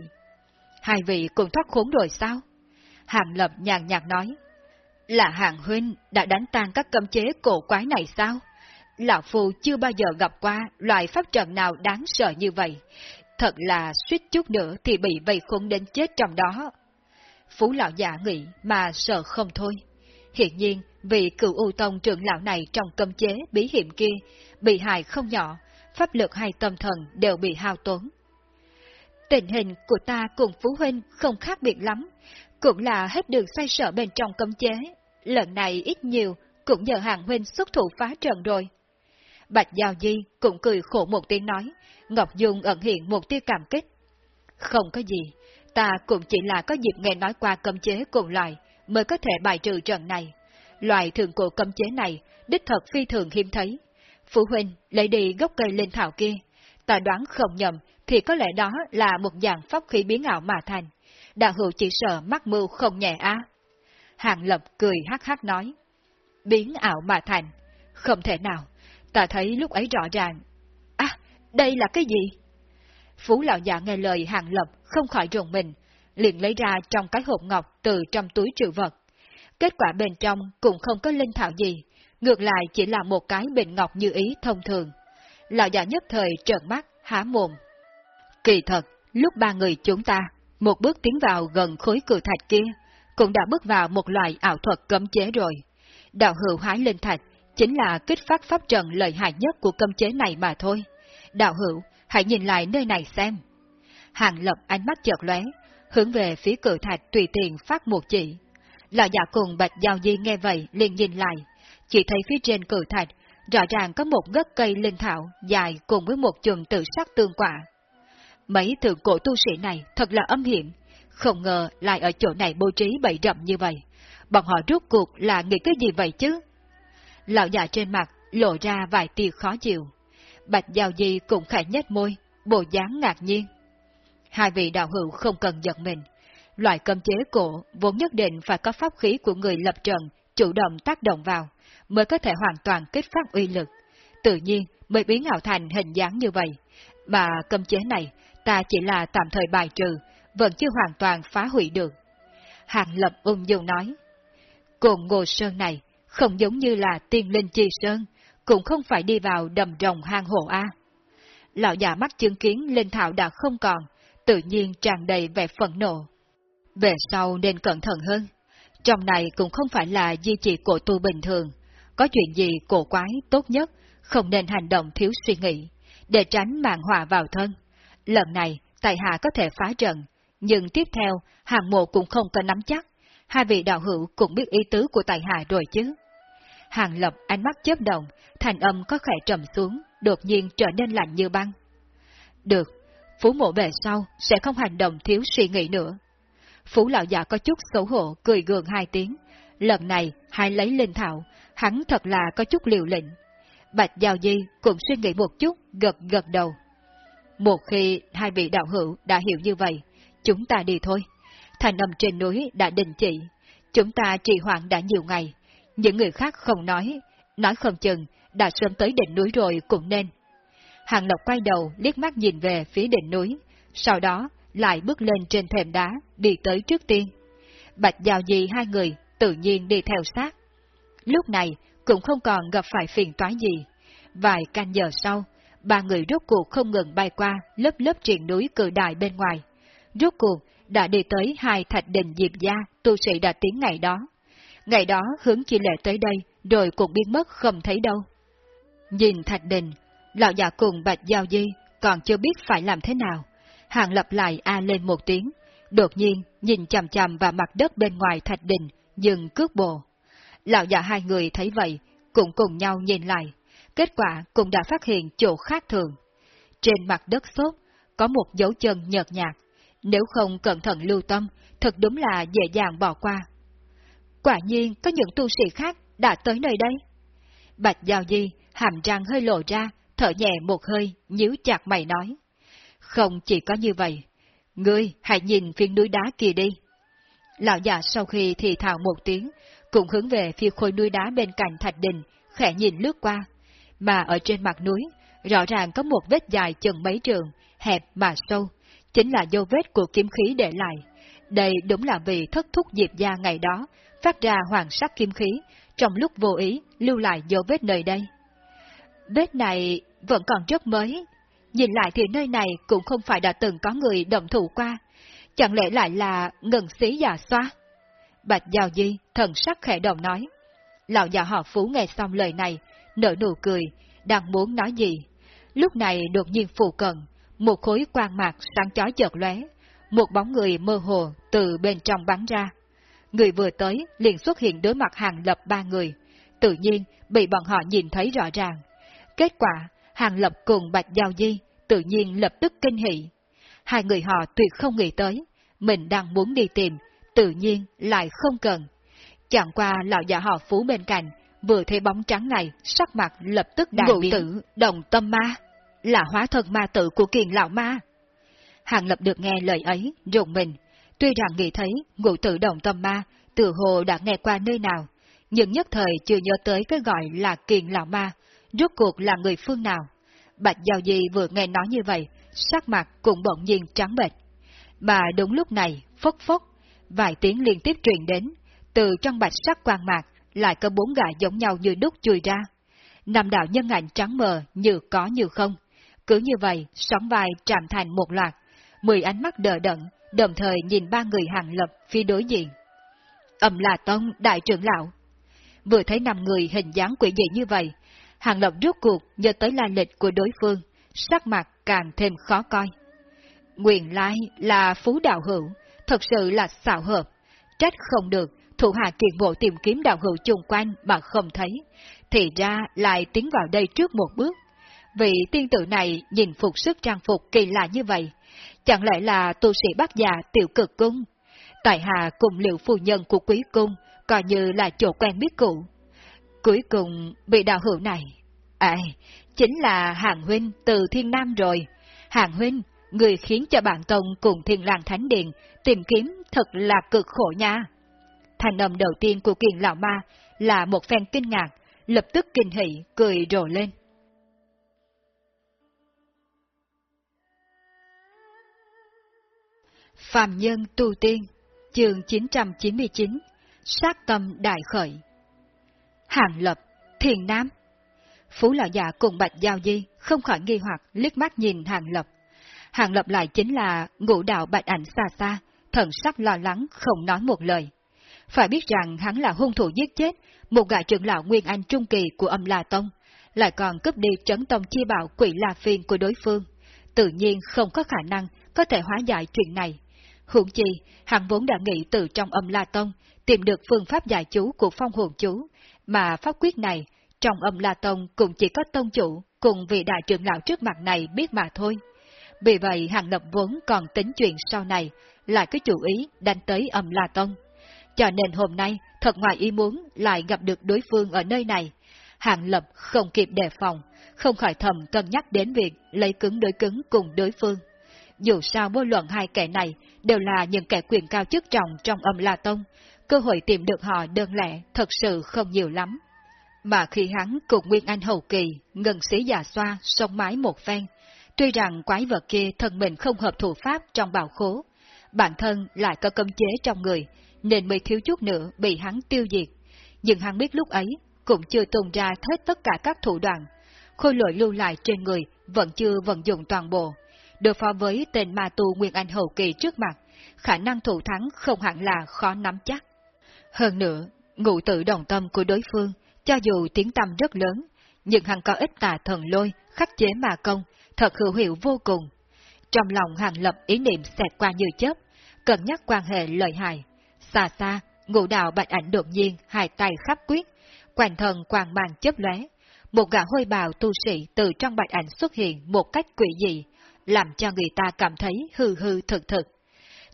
Hai vị cùng thoát khốn rồi sao? Hàng lập nhàn nhạt nói. Là hàng huynh đã đánh tan các cấm chế cổ quái này sao? Lão Phu chưa bao giờ gặp qua loại pháp trận nào đáng sợ như vậy. Thật là suýt chút nữa thì bị vây khốn đến chết trong đó. Phú lão giả dạ nghĩ mà sợ không thôi. Hiện nhiên, vị cựu u tông trưởng lão này trong cấm chế bí hiểm kia, bị hại không nhỏ, pháp lực hay tâm thần đều bị hao tốn. Tình hình của ta cùng Phú Huynh không khác biệt lắm, cũng là hết đường xoay sở bên trong cấm chế. Lần này ít nhiều, cũng nhờ hàng huynh xuất thủ phá trận rồi. Bạch Giao Di cũng cười khổ một tiếng nói, Ngọc Dung ẩn hiện một tia cảm kích. Không có gì, ta cũng chỉ là có dịp nghe nói qua cấm chế cùng loại, mới có thể bài trừ trận này. Loại thường cổ cấm chế này, đích thật phi thường hiếm thấy. Phụ huynh lấy đi gốc cây linh thảo kia, ta đoán không nhầm thì có lẽ đó là một dạng pháp khí biến ảo mà thành. Đạo hữu chỉ sợ mắc mưu không nhẹ á. Hàng Lập cười hắc hắc nói. Biến ảo mà thành. Không thể nào, ta thấy lúc ấy rõ ràng. À, đây là cái gì? Phú lão già nghe lời Hàng Lập không khỏi rùng mình, liền lấy ra trong cái hộp ngọc từ trong túi trữ vật. Kết quả bên trong cũng không có linh thảo gì, ngược lại chỉ là một cái bình ngọc như ý thông thường. Lão già nhất thời trợn mắt, há mồm. Kỳ thật, lúc ba người chúng ta, một bước tiến vào gần khối cử thạch kia, cũng đã bước vào một loại ảo thuật cấm chế rồi. Đạo hữu hái linh thạch chính là kích phát pháp trận lợi hại nhất của cấm chế này mà thôi. Đạo hữu, hãy nhìn lại nơi này xem. Hàng lập ánh mắt chợt lóe, hướng về phía cử thạch tùy tiện phát một chỉ. Lão giả cùng bạch giao di nghe vậy liền nhìn lại, chỉ thấy phía trên cử thạch rõ ràng có một gốc cây linh thảo dài cùng với một chùm tự sắc tương quả. Mấy thượng cổ tu sĩ này thật là âm hiểm, không ngờ lại ở chỗ này bố trí bậy rậm như vậy. Bọn họ rút cuộc là nghĩ cái gì vậy chứ? Lão già trên mặt lộ ra vài tia khó chịu. Bạch Giao Di cũng khẽ nhếch môi, bộ dáng ngạc nhiên. Hai vị đạo hữu không cần giận mình. Loại cấm chế cổ vốn nhất định phải có pháp khí của người lập trận chủ động tác động vào, mới có thể hoàn toàn kích phát uy lực. Tự nhiên mới biến ảo thành hình dáng như vậy. Mà cấm chế này, ta chỉ là tạm thời bài trừ, vẫn chưa hoàn toàn phá hủy được. Hàng Lập ung dung nói, Cồn Ngô Sơn này không giống như là tiên linh chi sơn, cũng không phải đi vào đầm rồng hang hồ A. Lão già mắt chứng kiến linh thảo đã không còn, tự nhiên tràn đầy vẻ phẫn nộ. Về sau nên cẩn thận hơn. Trong này cũng không phải là di trì cổ tu bình thường. Có chuyện gì cổ quái tốt nhất, không nên hành động thiếu suy nghĩ, để tránh mạng họa vào thân. Lần này, Tài Hạ có thể phá trận, nhưng tiếp theo, hàng mộ cũng không có nắm chắc. Hai vị đạo hữu cũng biết ý tứ của Tài Hạ rồi chứ. Hàng Lập ánh mắt chớp động, thành âm có khẽ trầm xuống, đột nhiên trở nên lạnh như băng. Được, Phú mộ về sau sẽ không hành động thiếu suy nghĩ nữa. Phú lão già có chút xấu hổ, cười gượng hai tiếng. Lần này, hai lấy linh thảo, hắn thật là có chút liều lĩnh. Bạch Giao Di cũng suy nghĩ một chút, gật gật đầu. Một khi hai vị đạo hữu đã hiểu như vậy, chúng ta đi thôi. Thành âm trên núi đã đình chỉ, chúng ta trì hoãn đã nhiều ngày. Những người khác không nói, nói không chừng đã sớm tới đỉnh núi rồi cũng nên. Hàng Lộc quay đầu liếc mắt nhìn về phía đỉnh núi, sau đó lại bước lên trên thềm đá, đi tới trước tiên. Bạch Giao Di hai người tự nhiên đi theo sát. Lúc này cũng không còn gặp phải phiền toái gì. Vài canh giờ sau, ba người rốt cuộc không ngừng bay qua lớp lớp triền núi cự đại bên ngoài. Rốt cuộc đã đi tới hai thạch đình Diệp Gia tu sĩ đã tiến ngày đó. Ngày đó hướng chi lệ tới đây, rồi cũng biến mất không thấy đâu. Nhìn thạch đình, lão già cùng Bạch Giao Di còn chưa biết phải làm thế nào. Hàng lập lại a lên một tiếng, đột nhiên nhìn chằm chằm vào mặt đất bên ngoài thạch đình, dừng cước bộ. Lão già hai người thấy vậy, cũng cùng nhau nhìn lại, kết quả cũng đã phát hiện chỗ khác thường. Trên mặt đất xốp, có một dấu chân nhợt nhạt, nếu không cẩn thận lưu tâm, thật đúng là dễ dàng bỏ qua. Quả nhiên có những tu sĩ khác đã tới nơi đây. Bạch Giao Di, hàm răng hơi lộ ra, thở nhẹ một hơi, nhíu chặt mày nói. Không chỉ có như vậy, ngươi hãy nhìn phiên núi đá kia đi. Lão già sau khi thì thào một tiếng, cũng hướng về phía khối núi đá bên cạnh thạch đình, khẽ nhìn lướt qua. Mà ở trên mặt núi, rõ ràng có một vết dài chừng mấy trường, hẹp mà sâu, chính là dấu vết của kiếm khí để lại. Đây đúng là vì thất thúc diệp gia ngày đó, phát ra hoàng sắc kim khí, trong lúc vô ý lưu lại dấu vết nơi đây. Vết này vẫn còn rất mới, nhìn lại thì nơi này cũng không phải đã từng có người động thủ qua, chẳng lẽ lại là ngần xí già xoa? Bạch Giao Di thần sắc khẽ động nói. Lão già họ Phú nghe xong lời này, nở nụ cười, đang muốn nói gì. Lúc này đột nhiên phù cận, một khối quang mạc sáng chói chợt lóe, một bóng người mơ hồ từ bên trong bắn ra. Người vừa tới liền xuất hiện đối mặt hàng lập ba người, tự nhiên bị bọn họ nhìn thấy rõ ràng. Kết quả, hàng lập cùng Bạch Giao Di tự nhiên lập tức kinh hỉ. Hai người họ tuyệt không nghĩ tới, mình đang muốn đi tìm, tự nhiên lại không cần. Chẳng qua lão già họ phú bên cạnh, vừa thấy bóng trắng này, sắc mặt lập tức đại biến. tử, đồng tâm ma, là hóa thân ma tử của kiền lão ma. Hàng lập được nghe lời ấy, rùng mình. Tuy rằng nghĩ thấy ngụ tự động tâm ma, tự hồ đã nghe qua nơi nào, nhưng nhất thời chưa nhớ tới cái gọi là kiền lão ma, rốt cuộc là người phương nào. Bạch Giao Di vừa nghe nói như vậy, sắc mặt cũng bỗng nhiên trắng bệch. Mà đúng lúc này, phốc phốc, vài tiếng liên tiếp truyền đến, từ trong bạch sắc quang mạc lại có bốn gã giống nhau như đúc chui ra. nằm đạo nhân ảnh trắng mờ như có như không. Cứ như vậy, sóng vai chạm thành một loạt, mười ánh mắt đờ đẫn, đồng thời nhìn ba người hàng lập phía đối diện. Ẩm là Tông, đại trưởng lão. Vừa thấy năm người hình dáng quỷ dị như vậy, hàng lập rốt cuộc nhớ tới la lịch của đối phương, sắc mặt càng thêm khó coi. Nguyện lai là phú đạo hữu, thật sự là xạo hợp. Trách không được, thủ hạ kiệt bộ tìm kiếm đạo hữu chung quanh mà không thấy, thì ra lại tiến vào đây trước một bước. Vị tiên tử này nhìn phục sức trang phục kỳ lạ như vậy, chẳng lẽ là tu sĩ bác già tiểu cực cung? Tại hạ cùng liệu phu nhân của quý cung, coi như là chỗ quen biết cũ. Cuối cùng, vị đạo hữu này, à, chính là Hàng Huynh từ Thiên Nam rồi. Hàng Huynh, người khiến cho bạn Tông cùng Thiên Lang Thánh Điện tìm kiếm thật là cực khổ nha. Thành âm đầu tiên của kiền lão ma là một phen kinh ngạc, lập tức kinh hỉ, cười rộ lên. Phạm Nhân Tu Tiên, chương 999, Sát Tâm Đại Khởi Hàng Lập, Thiền Nam Phú Lão Già cùng Bạch Giao Di không khỏi nghi hoặc liếc mắt nhìn Hàng Lập. Hàng Lập lại chính là ngũ đạo Bạch Ảnh xa xa, thần sắc lo lắng không nói một lời. Phải biết rằng hắn là hung thủ giết chết một gã trưởng lão Nguyên Anh Trung Kỳ của âm La Tông, lại còn cướp đi trấn tông chi bảo quỷ La Phiên của đối phương. Tự nhiên không có khả năng có thể hóa giải chuyện này. Hưởng chi, hắn vốn đã nghĩ từ trong âm La Tông tìm được phương pháp giải chú của phong hồn chú, mà pháp quyết này trong âm La Tông cũng chỉ có tông chủ cùng vị đại trưởng lão trước mặt này biết mà thôi. Vì vậy Hàng Lập vốn còn tính chuyện sau này, lại có chủ ý đánh tới âm La Tông. Cho nên hôm nay, thật ngoài ý muốn lại gặp được đối phương ở nơi này. Hàng Lập không kịp đề phòng, không khỏi thầm cân nhắc đến việc lấy cứng đối cứng cùng đối phương. Dù sao vô luận hai kẻ này đều là những kẻ quyền cao chức trọng trong âm La Tông, cơ hội tìm được họ đơn lẻ thật sự không nhiều lắm. Mà khi hắn cùng Nguyên Anh hậu kỳ, ngân sĩ già xoa, sông mái một phen, tuy rằng quái vật kia thân mình không hợp thủ pháp trong bào khố, bản thân lại có cấm chế trong người, nên mới thiếu chút nữa bị hắn tiêu diệt. Nhưng hắn biết lúc ấy cũng chưa tung ra hết tất cả các thủ đoạn. Khôi lội lưu lại trên người vẫn chưa vận dụng toàn bộ. Đối phó với tên ma tu Nguyên Anh Hậu Kỳ trước mặt, khả năng thủ thắng không hẳn là khó nắm chắc. Hơn nữa, ngụ tự đồng tâm của đối phương, cho dù tiếng tâm rất lớn, nhưng hắn có ít tà thần lôi, khắc chế mà công, thật hữu hiệu vô cùng. Trong lòng hàng lập ý niệm xẹt qua như chớp, cân nhắc quan hệ lợi hại. Xa xa, ngụ đạo bạch ảnh đột nhiên hai tay khắp quyết, quanh thần quang mang chớp lóe, một gã hôi bào tu sĩ từ trong bạch ảnh xuất hiện một cách quỷ dị, làm cho người ta cảm thấy hư hư thực thực.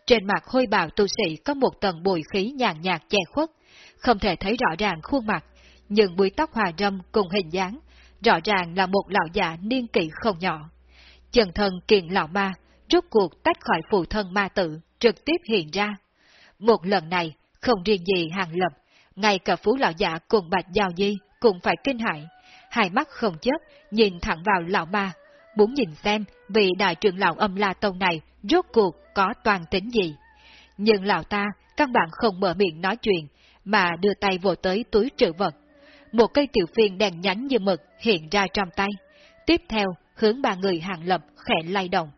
Trên mặt hôi bào tu sĩ có một tầng bụi khí nhàn nhạt che khuất, không thể thấy rõ ràng khuôn mặt, nhưng bụi tóc hòa râm cùng hình dáng, rõ ràng là một lão già niên kỷ không nhỏ. Chân thân kiện lão ma, rút cuộc tách khỏi phụ thân ma tử, trực tiếp hiện ra. Một lần này, không riêng gì hàng lập, ngay cả phú lão giả cùng bạch giao di cũng phải kinh hại, hai mắt không chớp, nhìn thẳng vào lão ma, muốn nhìn xem vị đại trưởng lão âm la tông này rốt cuộc có toàn tính gì. Nhưng lão ta căn bản không mở miệng nói chuyện, mà đưa tay vô tới túi trữ vật. Một cây tiểu phiên đèn nhánh như mực hiện ra trong tay. Tiếp theo, hướng ba người hàng lập khẽ lay động.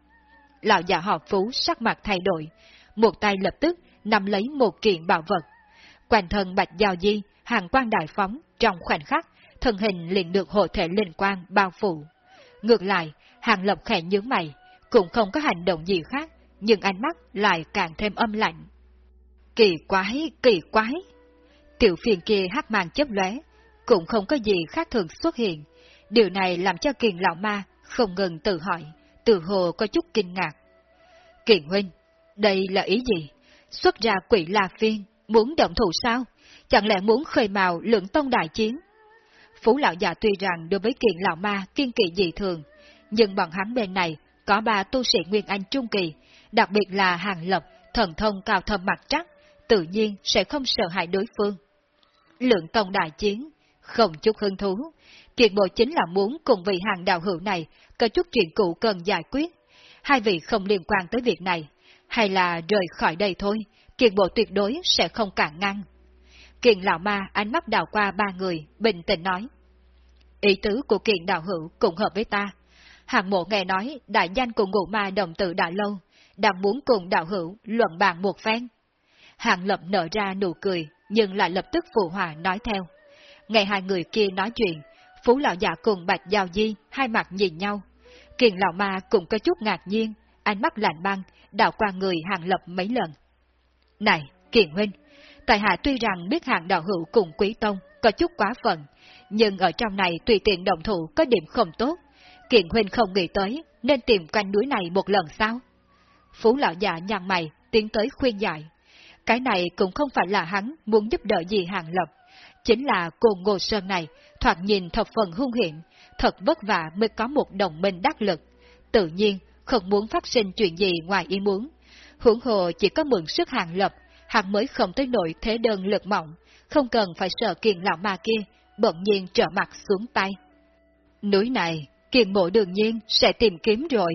Lão già họ phú sắc mặt thay đổi, một tay lập tức nắm lấy một kiện bảo vật. Quanh thân bạch giao di, hàng quan đại phóng, trong khoảnh khắc, thân hình liền được hộ thể linh quang bao phủ. Ngược lại, hàng lập khẽ nhướng mày, cũng không có hành động gì khác, nhưng ánh mắt lại càng thêm âm lạnh. Kỳ quái, kỳ quái! Tiểu phiền kia hắc màn chấp lóe, cũng không có gì khác thường xuất hiện. Điều này làm cho kiền lão ma không ngừng tự hỏi, tự hồ có chút kinh ngạc. Kiền huynh, đây là ý gì? Xuất ra quỷ la phiên, muốn động thủ sao? Chẳng lẽ muốn khơi mào lượng tông đại chiến? Phú lão già tuy rằng đối với kiện lão ma kiên kỵ dị thường, nhưng bọn hắn bên này có ba tu sĩ Nguyên Anh Trung Kỳ, đặc biệt là hàng lập, thần thông cao thâm mặt trắc, tự nhiên sẽ không sợ hãi đối phương. Lượng tông đại chiến, không chút hứng thú, Kiệt bộ chính là muốn cùng vị hàng đạo hữu này có chút chuyện cũ cần giải quyết. Hai vị không liên quan tới việc này, hay là rời khỏi đây thôi, Kiệt bộ tuyệt đối sẽ không cản ngăn. Kiện lão ma ánh mắt đào qua ba người, bình tĩnh nói. Ý tứ của kiện đạo hữu cũng hợp với ta. Hàng mộ nghe nói đại danh cùng ngụ ma đồng tử đã lâu, đang muốn cùng đạo hữu luận bàn một phen. Hàng lập nở ra nụ cười, nhưng lại lập tức phụ hòa nói theo. Ngày hai người kia nói chuyện, Phú Lão Giả cùng Bạch Giao Di hai mặt nhìn nhau. Kiền Lão Ma cũng có chút ngạc nhiên, ánh mắt lạnh băng, đảo qua người hàng lập mấy lần. Này, Kiền Huynh, Tại hạ tuy rằng biết hàng đạo hữu cùng quý tông có chút quá phận, nhưng ở trong này tùy tiện động thủ có điểm không tốt. Kiện huynh không nghĩ tới, nên tìm quanh núi này một lần sao? Phú lão già nhăn mày, tiến tới khuyên giải. Cái này cũng không phải là hắn muốn giúp đỡ gì hàng lập. Chính là cô Ngô Sơn này, thoạt nhìn thập phần hung hiểm, thật vất vả mới có một đồng minh đắc lực. Tự nhiên, không muốn phát sinh chuyện gì ngoài ý muốn. Hưởng hồ chỉ có mượn sức hàng lập hắn mới không tới nổi thế đơn lực mỏng, không cần phải sợ kiền lão ma kia, bỗng nhiên trở mặt xuống tay. Núi này, kiền mộ đương nhiên sẽ tìm kiếm rồi,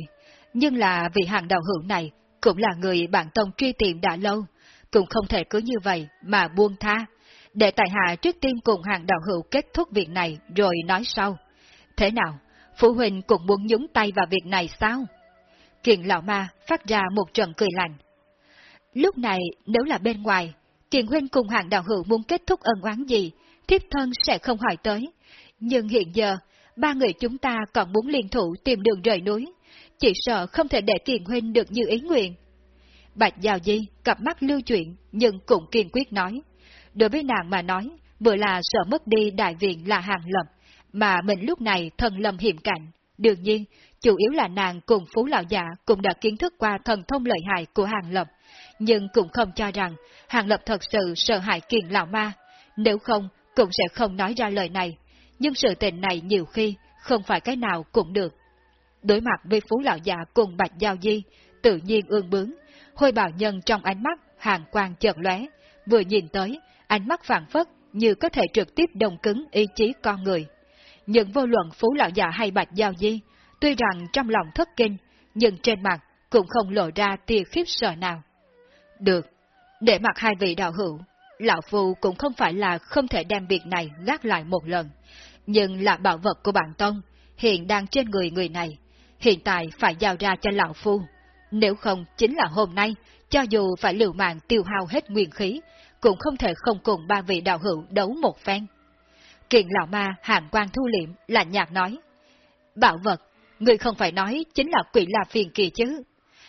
nhưng là vị hàng đạo hữu này cũng là người bạn tông truy tìm đã lâu, cũng không thể cứ như vậy mà buông tha. Để tại hạ trước tiên cùng hàng đạo hữu kết thúc việc này rồi nói sau. Thế nào, phụ huynh cũng muốn nhúng tay vào việc này sao? Kiền lão ma phát ra một trận cười lạnh, Lúc này, nếu là bên ngoài, Kiền Huynh cùng hàng đạo hữu muốn kết thúc ân oán gì, thiếp thân sẽ không hỏi tới. Nhưng hiện giờ, ba người chúng ta còn muốn liên thủ tìm đường rời núi, chỉ sợ không thể để Kiền Huynh được như ý nguyện. Bạch Giao Di cặp mắt lưu chuyện nhưng cũng kiên quyết nói. Đối với nàng mà nói, vừa là sợ mất đi đại viện là hàng lập, mà mình lúc này thần lâm hiểm cảnh. Đương nhiên, chủ yếu là nàng cùng Phú Lão Giả cũng đã kiến thức qua thần thông lợi hại của hàng lập, nhưng cũng không cho rằng Hàng Lập thật sự sợ hại kiền lão ma, nếu không cũng sẽ không nói ra lời này, nhưng sự tình này nhiều khi không phải cái nào cũng được. Đối mặt với Phú Lão Già cùng Bạch Giao Di, tự nhiên ương bướng, hôi bảo nhân trong ánh mắt hàng quang chợt lóe, vừa nhìn tới, ánh mắt phản phất như có thể trực tiếp đồng cứng ý chí con người. Nhưng vô luận Phú Lão Già hay Bạch Giao Di, tuy rằng trong lòng thất kinh, nhưng trên mặt cũng không lộ ra tia khiếp sợ nào. Được, để mặc hai vị đạo hữu, Lão Phu cũng không phải là không thể đem việc này gác lại một lần, nhưng là bảo vật của bản tông, hiện đang trên người người này, hiện tại phải giao ra cho Lão Phu. Nếu không, chính là hôm nay, cho dù phải liều mạng tiêu hao hết nguyên khí, cũng không thể không cùng ba vị đạo hữu đấu một phen. Kiện lão ma hàn quan thu liệm là nhạc nói. Bảo vật, người không phải nói chính là quỷ La phiền kỳ chứ.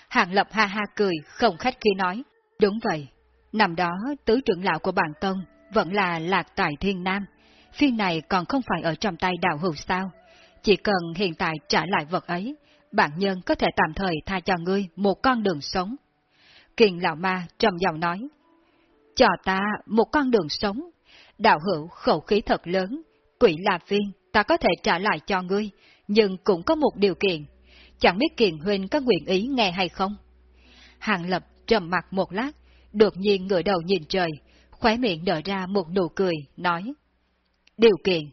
Hàng Lập ha ha cười, không khách khi nói. Đúng vậy, năm đó tứ trưởng lão của bản tông vẫn là lạc tại thiên nam. Phiên này còn không phải ở trong tay đạo hữu sao. Chỉ cần hiện tại trả lại vật ấy, bản nhân có thể tạm thời tha cho ngươi một con đường sống. Kiền lão ma trầm giọng nói. Cho ta một con đường sống. Đạo hữu khẩu khí thật lớn, quỷ là viên ta có thể trả lại cho ngươi, nhưng cũng có một điều kiện. Chẳng biết Kiền Huynh có nguyện ý nghe hay không? Hàng Lập trầm mặt một lát, đột nhiên ngửa đầu nhìn trời, khóe miệng nở ra một nụ cười, nói. Điều kiện,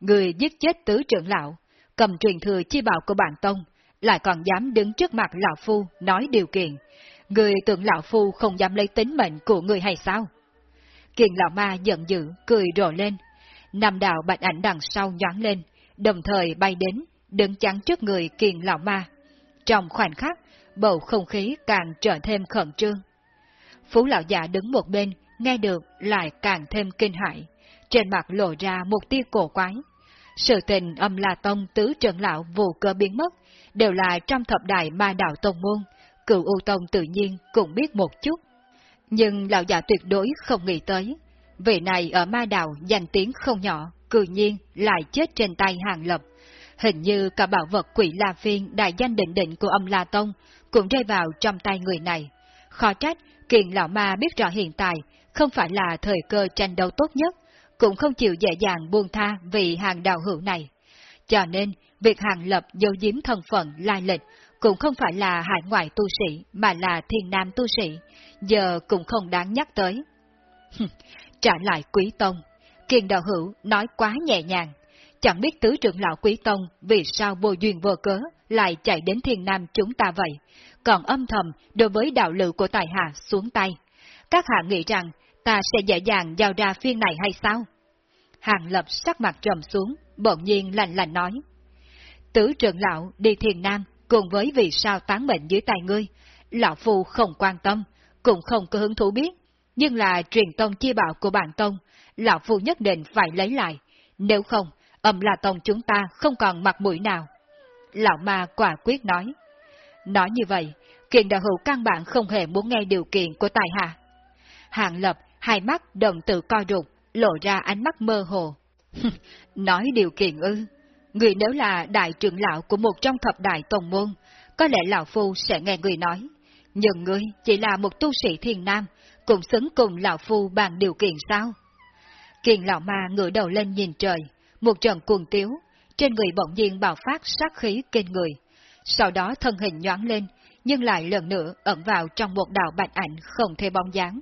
người giết chết tứ trưởng lão, cầm truyền thừa chi bảo của bản tông, lại còn dám đứng trước mặt lão phu nói điều kiện. Người tưởng lão phu không dám lấy tính mệnh của người hay sao? Kiền lão ma giận dữ, cười rộ lên. nam đạo bạch ảnh đằng sau nhoáng lên, đồng thời bay đến, đứng chắn trước người kiền lão ma. Trong khoảnh khắc, bầu không khí càng trở thêm khẩn trương. Phú lão già đứng một bên, nghe được lại càng thêm kinh hãi, trên mặt lộ ra một tia cổ quái. Sự tình âm La Tông tứ trưởng lão vô cơ biến mất, đều là trong thập đại ma đạo tông môn, cựu U Tông tự nhiên cũng biết một chút. Nhưng lão già tuyệt đối không nghĩ tới, vị này ở ma đạo danh tiếng không nhỏ, cư nhiên lại chết trên tay hàng lập. Hình như cả bảo vật quỷ La Phiên đại danh định định của âm La Tông cũng rơi vào trong tay người này. Khó trách, kiền lão ma biết rõ hiện tại không phải là thời cơ tranh đấu tốt nhất, cũng không chịu dễ dàng buông tha vì hàng đạo hữu này. Cho nên, việc hàng lập dấu giếm thân phận lai lịch cũng không phải là hải ngoại tu sĩ mà là thiên nam tu sĩ, giờ cũng không đáng nhắc tới. Trả lại quý tông, kiền đạo hữu nói quá nhẹ nhàng, chẳng biết tứ trưởng lão quý tông vì sao vô duyên vô cớ lại chạy đến thiên nam chúng ta vậy, còn âm thầm đối với đạo lự của tài hạ xuống tay. Các hạ nghĩ rằng ta sẽ dễ dàng giao ra phiên này hay sao? Hàng lập sắc mặt trầm xuống, bỗng nhiên lạnh lạnh nói. Tứ trưởng lão đi thiền nam cùng với vì sao tán mệnh dưới tay ngươi, lão phu không quan tâm, cũng không có hứng thú biết, nhưng là truyền tông chi bảo của bản tông, lão phu nhất định phải lấy lại, nếu không, âm là tông chúng ta không còn mặt mũi nào. Lão ma quả quyết nói. Nói như vậy, kiện đạo hữu căn bản không hề muốn nghe điều kiện của tài hạ. hạng lập, hai mắt đồng tự co rụt, lộ ra ánh mắt mơ hồ. nói điều kiện ư, người nếu là đại trưởng lão của một trong thập đại tông môn, có lẽ lão phu sẽ nghe người nói. Nhưng ngươi chỉ là một tu sĩ thiền nam, cũng xứng cùng lão phu bàn điều kiện sao? Kiền lão ma ngửa đầu lên nhìn trời, một trận cuồng tiếu, trên người bỗng nhiên bạo phát sát khí kinh người. Sau đó thân hình nhoáng lên, nhưng lại lần nữa ẩn vào trong một đạo bạch ảnh không thể bóng dáng.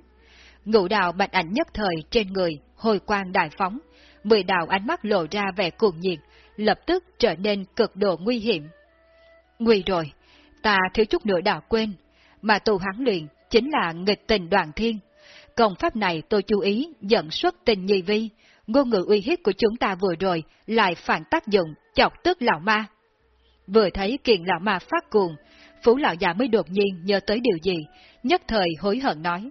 Ngũ đạo bạch ảnh nhất thời trên người, hồi quang đại phóng, mười đạo ánh mắt lộ ra vẻ cuồng nhiệt, lập tức trở nên cực độ nguy hiểm. Nguy rồi, ta thiếu chút nữa đã quên, mà tu hắn luyện chính là nghịch tình đoàn thiên. Công pháp này tôi chú ý dẫn xuất tình nhi vi, ngôn ngữ uy hiếp của chúng ta vừa rồi lại phản tác dụng, chọc tức lão ma. Vừa thấy kiện lão ma phát cuồng, Phú lão già mới đột nhiên nhớ tới điều gì, nhất thời hối hận nói.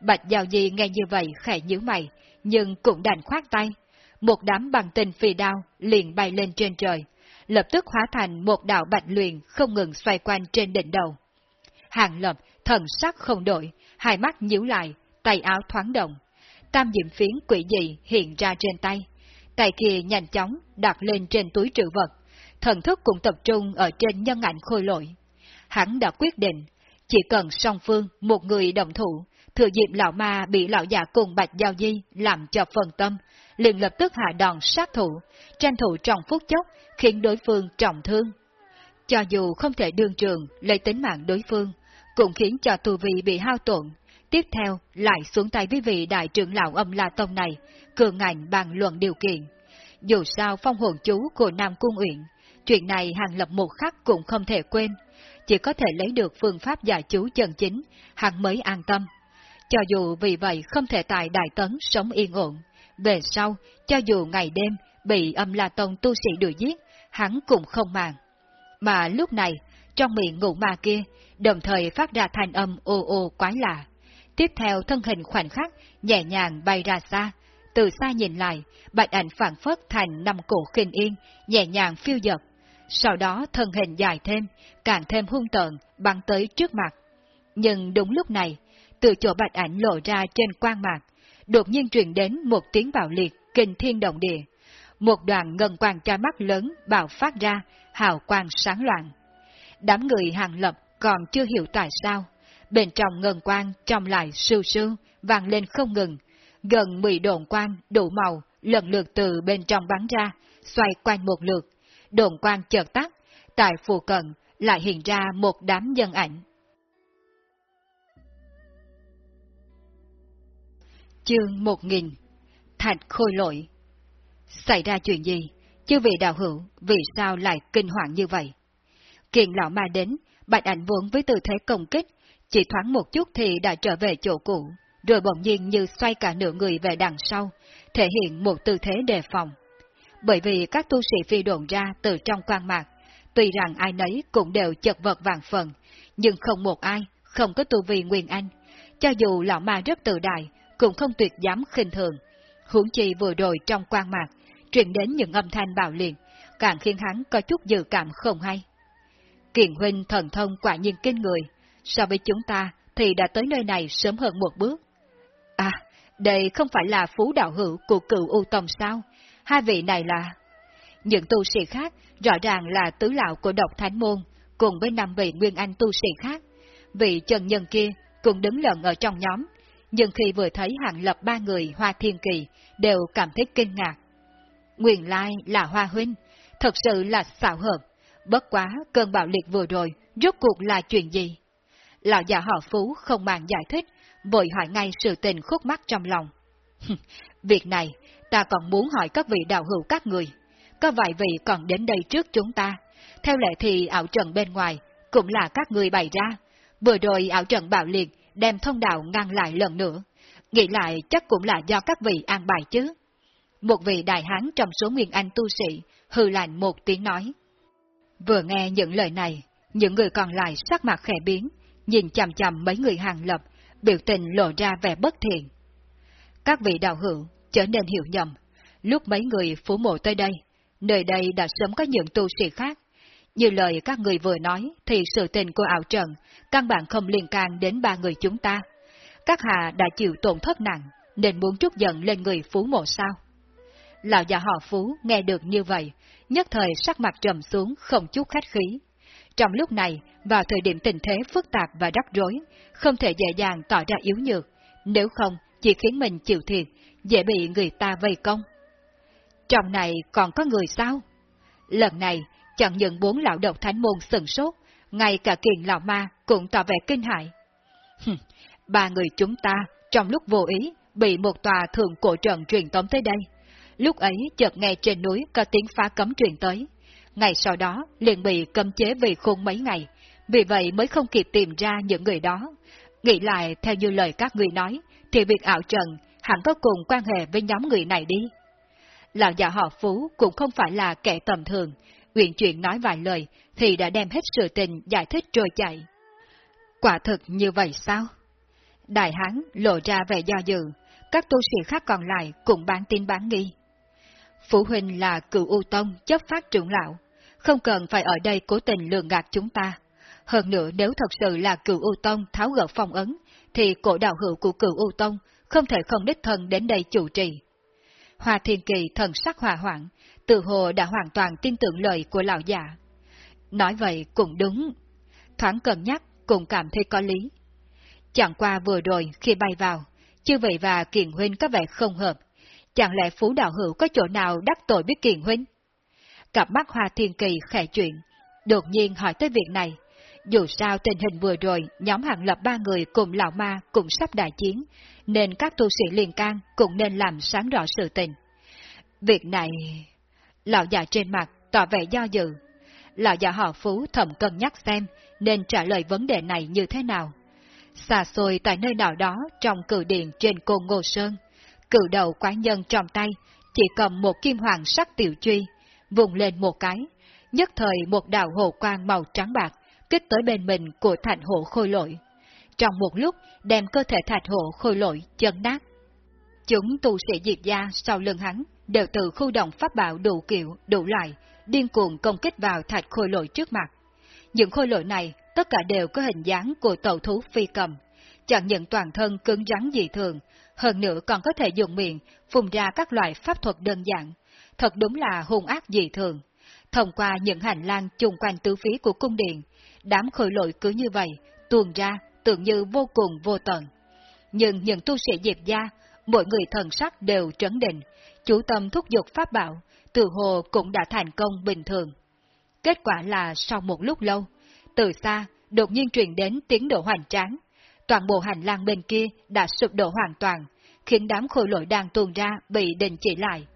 Bạch Giao Di nghe như vậy khẽ nhíu mày, nhưng cũng đành khoát tay. Một đám bằng tinh phi đao liền bay lên trên trời, lập tức hóa thành một đạo bạch luyện không ngừng xoay quanh trên đỉnh đầu. Hàng lập, thần sắc không đổi, hai mắt nhíu lại, tay áo thoáng động. Tam diệm phiến quỷ dị hiện ra trên tay. Tay kia nhanh chóng đặt lên trên túi trữ vật, thần thức cũng tập trung ở trên nhân ảnh khôi lỗi, Hắn đã quyết định, chỉ cần song phương một người đồng thủ, thừa dịp lão ma bị lão già cùng bạch giao di làm cho phần tâm, liền lập tức hạ đòn sát thủ, tranh thủ trong phút chốc, khiến đối phương trọng thương. Cho dù không thể đương trường lấy tính mạng đối phương, cũng khiến cho tu vị bị hao tổn. Tiếp theo, lại xuống tay với vị đại trưởng lão âm La Tông này, cường ngạnh bàn luận điều kiện. Dù sao phong hồn chú của Nam Cung Uyển, chuyện này hàng lập một khắc cũng không thể quên, chỉ có thể lấy được phương pháp giải chú chân chính, hắn mới an tâm. Cho dù vì vậy không thể tại Đại Tấn sống yên ổn, về sau, cho dù ngày đêm bị âm La Tông tu sĩ đuổi giết, hắn cũng không màng. Mà lúc này, trong miệng ngụ ma kia, đồng thời phát ra thanh âm ô ô quái lạ. Tiếp theo thân hình khoảnh khắc, nhẹ nhàng bay ra xa. Từ xa nhìn lại, bạch ảnh phản phất thành năm cổ khinh yên, nhẹ nhàng phiêu dật sau đó thân hình dài thêm, càng thêm hung tợn, bắn tới trước mặt. Nhưng đúng lúc này, từ chỗ bạch ảnh lộ ra trên quang mạc, đột nhiên truyền đến một tiếng bạo liệt, kinh thiên động địa. Một đoàn ngân quang tra mắt lớn bạo phát ra, hào quang sáng loạn. Đám người hàng lập còn chưa hiểu tại sao, bên trong ngân quang trong lại sưu sưu, vang lên không ngừng, gần 10 đồn quang đủ màu lần lượt từ bên trong bắn ra, xoay quanh một lượt, đồn quang chợt tắt, tại phù cận lại hiện ra một đám dân ảnh. Chương 1000 Thạch khôi lỗi Xảy ra chuyện gì? Chứ vị đạo hữu, vì sao lại kinh hoàng như vậy? Kiện lão ma đến, bạch ảnh vốn với tư thế công kích, chỉ thoáng một chút thì đã trở về chỗ cũ, rồi bỗng nhiên như xoay cả nửa người về đằng sau, thể hiện một tư thế đề phòng. Bởi vì các tu sĩ phi đồn ra từ trong quan mạc, tuy rằng ai nấy cũng đều chật vật vàng phần, nhưng không một ai, không có tu vi Nguyên Anh. Cho dù lão ma rất tự đại, cũng không tuyệt dám khinh thường. Huống chi vừa rồi trong quan mạc, truyền đến những âm thanh bạo liệt, càng khiến hắn có chút dự cảm không hay. Kiền huynh thần thông quả nhiên kinh người, so với chúng ta thì đã tới nơi này sớm hơn một bước. À, đây không phải là phú đạo hữu của cựu U Tông sao? Hai vị này là... Những tu sĩ khác rõ ràng là tứ lão của độc thánh môn, cùng với năm vị nguyên anh tu sĩ khác. Vị trần nhân kia cũng đứng lần ở trong nhóm, nhưng khi vừa thấy hàng lập ba người Hoa Thiên Kỳ, đều cảm thấy kinh ngạc. Nguyên lai là Hoa Huynh, thật sự là xạo hợp, bất quá cơn bạo liệt vừa rồi, rốt cuộc là chuyện gì? Lão già họ Phú không màng giải thích, vội hỏi ngay sự tình khúc mắc trong lòng. Việc này, ta còn muốn hỏi các vị đạo hữu các người. Có vài vị còn đến đây trước chúng ta. Theo lệ thì ảo trận bên ngoài, cũng là các người bày ra. Vừa rồi ảo trận bạo liệt, đem thông đạo ngăn lại lần nữa. Nghĩ lại chắc cũng là do các vị an bài chứ. Một vị đại hán trong số nguyên anh tu sĩ, hư lạnh một tiếng nói. Vừa nghe những lời này, những người còn lại sắc mặt khẽ biến, nhìn chằm chằm mấy người hàng lập, biểu tình lộ ra vẻ bất thiện. Các vị đạo hữu trở nên hiểu nhầm, lúc mấy người phú mộ tới đây, nơi đây đã sớm có những tu sĩ khác. Như lời các người vừa nói thì sự tình của ảo trần căn bản không liên can đến ba người chúng ta. Các hạ đã chịu tổn thất nặng nên muốn trút giận lên người phú mộ sao? Lão già họ phú nghe được như vậy, nhất thời sắc mặt trầm xuống không chút khách khí. Trong lúc này, vào thời điểm tình thế phức tạp và rắc rối, không thể dễ dàng tỏ ra yếu nhược, nếu không chỉ khiến mình chịu thiệt, dễ bị người ta vây công. Trong này còn có người sao? Lần này, chẳng những bốn lão độc thánh môn sừng sốt, ngay cả kiền lão ma cũng tỏ vẻ kinh hại. ba người chúng ta, trong lúc vô ý, bị một tòa thượng cổ trận truyền tống tới đây. Lúc ấy chợt nghe trên núi có tiếng phá cấm truyền tới. Ngày sau đó liền bị cấm chế vì khôn mấy ngày, vì vậy mới không kịp tìm ra những người đó. Nghĩ lại theo như lời các người nói, thì việc ảo trần hẳn có cùng quan hệ với nhóm người này đi. Lão già họ Phú cũng không phải là kẻ tầm thường, nguyện chuyện nói vài lời thì đã đem hết sự tình giải thích rồi chạy. Quả thực như vậy sao? Đại hán lộ ra vẻ do dự, các tu sĩ khác còn lại cũng bán tin bán nghi. Phụ huynh là cựu U Tông chấp phát trưởng lão, không cần phải ở đây cố tình lường gạt chúng ta. Hơn nữa nếu thật sự là cựu U Tông tháo gỡ phong ấn, thì cổ đạo hữu của cựu U Tông không thể không đích thân đến đây chủ trì. hòa Thiên Kỳ thần sắc hòa hoãn, tự hồ đã hoàn toàn tin tưởng lời của lão già. Nói vậy cũng đúng. Thoáng cân nhắc cũng cảm thấy có lý. Chẳng qua vừa rồi khi bay vào, chư vậy và Kiền Huynh có vẻ không hợp. Chẳng lẽ Phú Đạo Hữu có chỗ nào đắc tội biết Kiền Huynh? Cặp mắt Hoa Thiên Kỳ khẽ chuyện, đột nhiên hỏi tới việc này. Dù sao tình hình vừa rồi, nhóm hàng lập ba người cùng lão ma cũng sắp đại chiến, nên các tu sĩ liên can cũng nên làm sáng rõ sự tình. Việc này... Lão già trên mặt tỏ vẻ do dự. Lão già họ Phú thầm cân nhắc xem nên trả lời vấn đề này như thế nào. Xa xôi tại nơi nào đó trong cử điện trên cồn Ngô Sơn, cử đầu quán nhân trong tay chỉ cầm một kim hoàng sắc tiểu truy, vùng lên một cái, nhất thời một đạo hồ quang màu trắng bạc kích tới bên mình của thạch hộ khôi lỗi. Trong một lúc đem cơ thể thạch hộ khôi lỗi chân nát. Chúng tu sĩ diệt gia sau lưng hắn đều từ khu động pháp bảo đủ kiểu, đủ loại, điên cuồng công kích vào thạch khôi lỗi trước mặt. Những khôi lỗi này tất cả đều có hình dáng của tàu thú phi cầm, chẳng những toàn thân cứng rắn dị thường, hơn nữa còn có thể dùng miệng phun ra các loại pháp thuật đơn giản, thật đúng là hung ác dị thường. Thông qua những hành lang chung quanh tứ phí của cung điện, đám khôi lội cứ như vậy, tuồn ra, tưởng như vô cùng vô tận. Nhưng những tu sĩ diệp gia, mỗi người thần sắc đều trấn định, chủ tâm thúc giục pháp bảo, từ hồ cũng đã thành công bình thường. Kết quả là sau một lúc lâu, từ xa, đột nhiên truyền đến tiếng độ hoành tráng. Toàn bộ hành lang bên kia đã sụp đổ hoàn toàn, khiến đám khôi lỗi đang tuôn ra bị đình chỉ lại.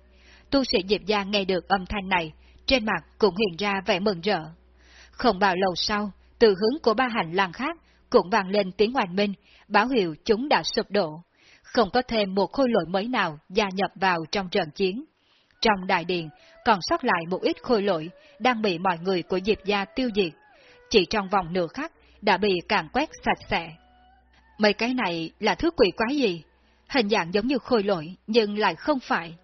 Tu sĩ Diệp Gia nghe được âm thanh này, trên mặt cũng hiện ra vẻ mừng rỡ. Không bao lâu sau, từ hướng của ba hành lang khác cũng vang lên tiếng oanh minh, báo hiệu chúng đã sụp đổ. Không có thêm một khôi lỗi mới nào gia nhập vào trong trận chiến. Trong đại điện, còn sót lại một ít khôi lỗi đang bị mọi người của Diệp Gia tiêu diệt. Chỉ trong vòng nửa khắc đã bị càn quét sạch sẽ. Mấy cái này là thứ quỷ quái gì? Hình dạng giống như khôi lỗi, nhưng lại không phải.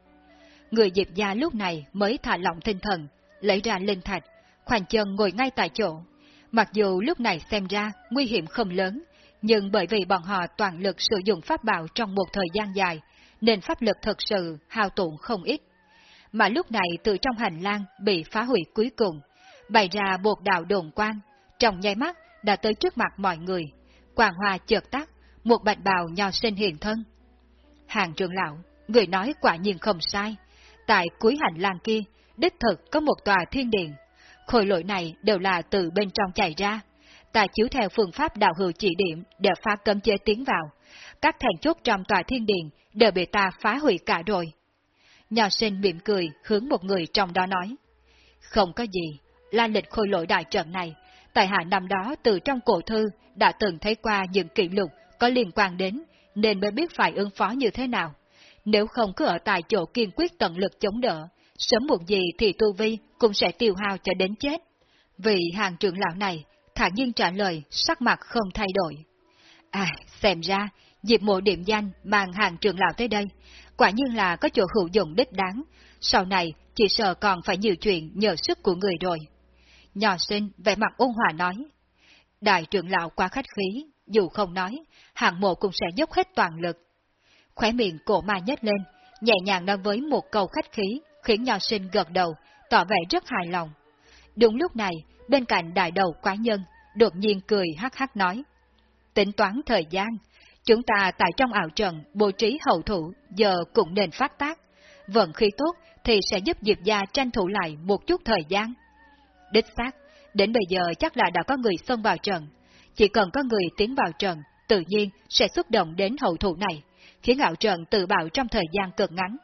Người Diệp Gia lúc này mới thả lỏng tinh thần, lấy ra linh thạch, khoanh chân ngồi ngay tại chỗ. Mặc dù lúc này xem ra nguy hiểm không lớn, nhưng bởi vì bọn họ toàn lực sử dụng pháp bảo trong một thời gian dài, nên pháp lực thật sự hao tổn không ít. Mà lúc này từ trong hành lang bị phá hủy cuối cùng, bày ra một đạo đồn quan, trong nháy mắt đã tới trước mặt mọi người. Quàng hòa chợt tắt, một bạch bào nho sinh hiện thân. Hàng trưởng lão, người nói quả nhiên không sai. Tại cuối hành lang kia, đích thực có một tòa thiên điện. Khối lỗi này đều là từ bên trong chảy ra. Ta chiếu theo phương pháp đạo hữu chỉ điểm để phá cấm chế tiến vào. Các thành chốt trong tòa thiên điện đều bị ta phá hủy cả rồi. Nhà sinh mỉm cười hướng một người trong đó nói. Không có gì, la lịch khôi lỗi đại trận này, tại hạ năm đó từ trong cổ thư đã từng thấy qua những kỷ lục có liên quan đến, nên mới biết phải ứng phó như thế nào. Nếu không cứ ở tại chỗ kiên quyết tận lực chống đỡ, sớm muộn gì thì tu vi cũng sẽ tiêu hao cho đến chết. Vì hàng trưởng lão này, thản nhiên trả lời, sắc mặt không thay đổi. À, xem ra, dịp mộ điểm danh mang hàng trưởng lão tới đây, quả nhiên là có chỗ hữu dụng đích đáng, sau này chỉ sợ còn phải nhiều chuyện nhờ sức của người rồi. Nhỏ sinh vẻ mặt ôn hòa nói, đại trưởng lão quá khách khí, dù không nói, hàng mộ cũng sẽ dốc hết toàn lực. Khóe miệng cổ ma nhếch lên, nhẹ nhàng nói với một câu khách khí, khiến nho sinh gật đầu, tỏ vẻ rất hài lòng. Đúng lúc này, bên cạnh đại đầu quái nhân, đột nhiên cười hắc hắc nói. Tính toán thời gian, chúng ta tại trong ảo trận bố trí hậu thủ giờ cũng nên phát tác. Vận khi tốt thì sẽ giúp Diệp Gia tranh thủ lại một chút thời gian. Đích xác, đến bây giờ chắc là đã có người xông vào trận. Chỉ cần có người tiến vào trận, tự nhiên sẽ xúc động đến hậu thủ này, khiến ảo trận tự bạo trong thời gian cực ngắn.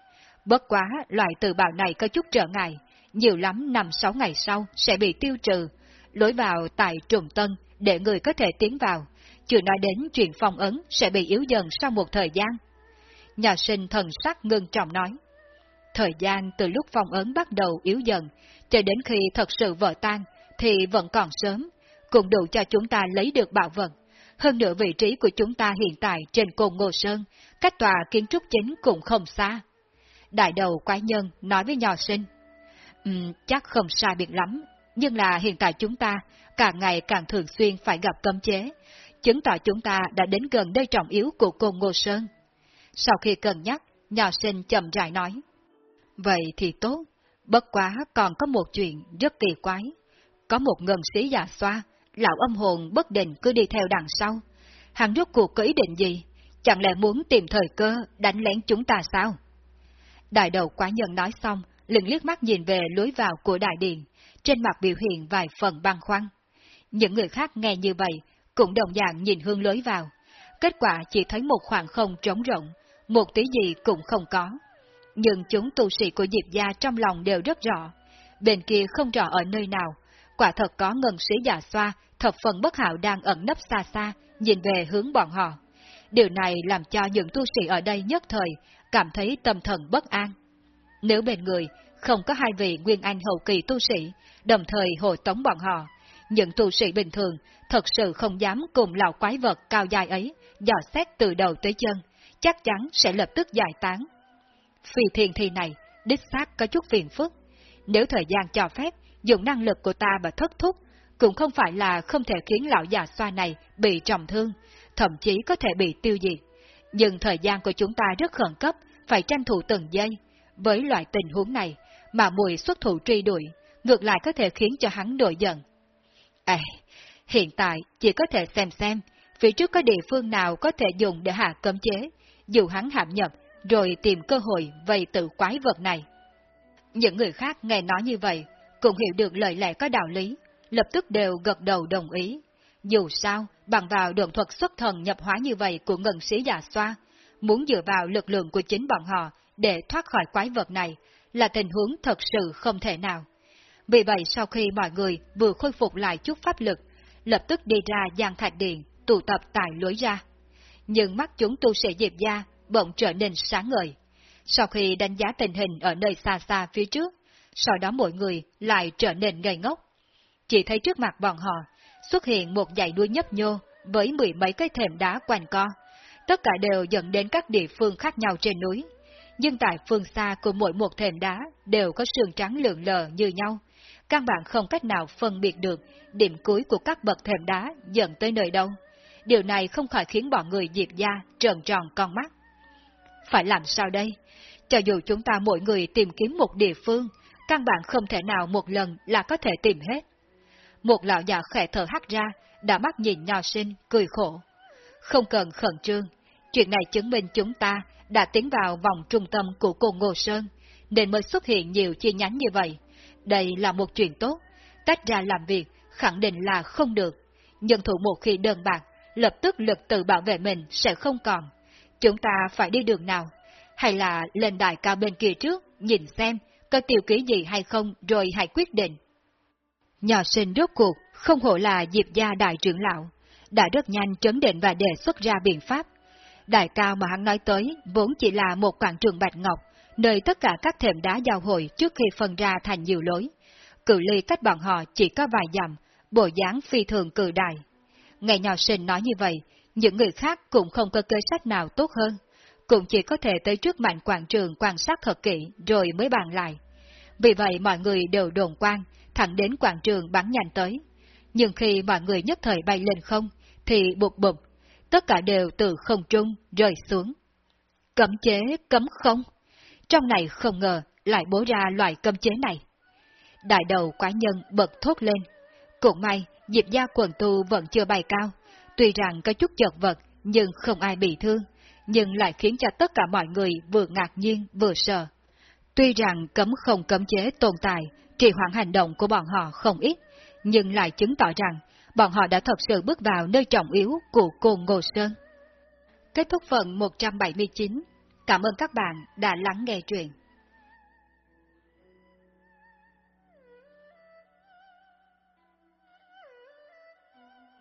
Bất quá, loại tự bào này có chút trở ngại, nhiều lắm năm sáu ngày sau sẽ bị tiêu trừ, lối vào tại trùng tân để người có thể tiến vào, chưa nói đến chuyện phong ấn sẽ bị yếu dần sau một thời gian. Nhà sinh thần sắc ngưng trọng nói, thời gian từ lúc phong ấn bắt đầu yếu dần, cho đến khi thật sự vỡ tan, thì vẫn còn sớm, cũng đủ cho chúng ta lấy được bảo vật. Hơn nữa vị trí của chúng ta hiện tại trên cồn Ngô Sơn, cách tòa kiến trúc chính cũng không xa. Đại đầu quái nhân nói với nhỏ sinh, um, chắc không sai biệt lắm, nhưng là hiện tại chúng ta càng ngày càng thường xuyên phải gặp cấm chế, chứng tỏ chúng ta đã đến gần nơi trọng yếu của Côn Ngô Sơn. Sau khi cân nhắc, nhỏ sinh chậm rãi nói, Vậy thì tốt, bất quá còn có một chuyện rất kỳ quái. Có một ngân sĩ già xoa, lão âm hồn bất định cứ đi theo đằng sau. Hắn rốt cuộc có ý định gì? Chẳng lẽ muốn tìm thời cơ đánh lén chúng ta sao? Đại đầu quá nhân nói xong, lưng liếc mắt nhìn về lối vào của đại điện, trên mặt biểu hiện vài phần băng khoăn. Những người khác nghe như vậy, cũng đồng dạng nhìn hương lối vào. Kết quả chỉ thấy một khoảng không trống rộng, một tí gì cũng không có. Nhưng chúng tu sĩ của Diệp Gia trong lòng đều rất rõ. Bên kia không rõ ở nơi nào, quả thật có ngân sĩ già xoa, thập phần bất hảo đang ẩn nấp xa xa, nhìn về hướng bọn họ. Điều này làm cho những tu sĩ ở đây nhất thời cảm thấy tâm thần bất an. Nếu bên người không có hai vị nguyên anh hậu kỳ tu sĩ, đồng thời hộ tống bọn họ, những tu sĩ bình thường thật sự không dám cùng lão quái vật cao dài ấy dò xét từ đầu tới chân, chắc chắn sẽ lập tức giải tán. Phi thiền thi này, đích xác có chút phiền phức. nếu thời gian cho phép, dùng năng lực của ta mà thất thúc, cũng không phải là không thể khiến lão già xoa này bị trọng thương, thậm chí có thể bị tiêu diệt. Nhưng thời gian của chúng ta rất khẩn cấp, phải tranh thủ từng giây. Với loại tình huống này, mà mùi xuất thủ truy đuổi, ngược lại có thể khiến cho hắn nổi giận. À, hiện tại chỉ có thể xem xem, phía trước có địa phương nào có thể dùng để hạ cấm chế, dù hắn hạm nhập, rồi tìm cơ hội vây tự quái vật này. Những người khác nghe nói như vậy, cũng hiểu được lời lẽ có đạo lý, lập tức đều gật đầu đồng ý. Dù sao, bằng vào đường thuật xuất thần nhập hóa như vậy của ngân sĩ già xoa, muốn dựa vào lực lượng của chính bọn họ để thoát khỏi quái vật này là tình huống thật sự không thể nào. Vì vậy sau khi mọi người vừa khôi phục lại chút pháp lực, lập tức đi ra giang thạch điện, tụ tập tại lối ra. Nhưng mắt chúng tu sĩ Diệp Gia bỗng trở nên sáng ngời. Sau khi đánh giá tình hình ở nơi xa xa phía trước, sau đó mọi người lại trở nên ngây ngốc. Chỉ thấy trước mặt bọn họ xuất hiện một dãy đuôi nhấp nhô với mười mấy cái thềm đá quanh co. Tất cả đều dẫn đến các địa phương khác nhau trên núi. Nhưng tại phương xa của mỗi một thềm đá đều có sườn trắng lượn lờ như nhau. Căn bản không cách nào phân biệt được điểm cuối của các bậc thềm đá dẫn tới nơi đâu. Điều này không khỏi khiến bọn người diệp gia trợn tròn con mắt. Phải làm sao đây? Cho dù chúng ta mỗi người tìm kiếm một địa phương, căn bản không thể nào một lần là có thể tìm hết. Một lão già khẽ thở hắt ra, đã mắt nhìn nho sinh, cười khổ. Không cần khẩn trương, chuyện này chứng minh chúng ta đã tiến vào vòng trung tâm của cô Ngô Sơn, nên mới xuất hiện nhiều chi nhánh như vậy. Đây là một chuyện tốt, tách ra làm việc khẳng định là không được. Nhân thủ một khi đơn bạc, lập tức lực tự bảo vệ mình sẽ không còn. Chúng ta phải đi đường nào? Hay là lên đài cao bên kia trước, nhìn xem, có tiêu ký gì hay không rồi hãy quyết định. Nhỏ sinh rốt cuộc, không hổ là diệp gia đại trưởng lão, đã rất nhanh chấn định và đề xuất ra biện pháp. Đại cao mà hắn nói tới vốn chỉ là một quảng trường bạch ngọc, nơi tất cả các thềm đá giao hội trước khi phân ra thành nhiều lối. Cự ly cách bọn họ chỉ có vài dặm, bộ dáng phi thường cự đại. Ngày nhỏ sinh nói như vậy, những người khác cũng không có kế sách nào tốt hơn, cũng chỉ có thể tới trước mạnh quảng trường quan sát thật kỹ rồi mới bàn lại. Vì vậy mọi người đều đồn quan, thẳng đến quảng trường bắn nhanh tới. Nhưng khi mọi người nhất thời bay lên không, thì bụt bụt, tất cả đều từ không trung rơi xuống. Cấm chế cấm không? Trong này không ngờ lại bố ra loại cấm chế này. Đại đầu quái nhân bật thốt lên. Cũng may, Diệp gia quần tu vẫn chưa bay cao, tuy rằng có chút chật vật nhưng không ai bị thương, nhưng lại khiến cho tất cả mọi người vừa ngạc nhiên vừa sợ. Tuy rằng cấm không cấm chế tồn tại, trì hoãn hành động của bọn họ không ít, nhưng lại chứng tỏ rằng bọn họ đã thật sự bước vào nơi trọng yếu của Côn Ngô Sơn. Kết thúc phần 179. Cảm ơn các bạn đã lắng nghe truyện.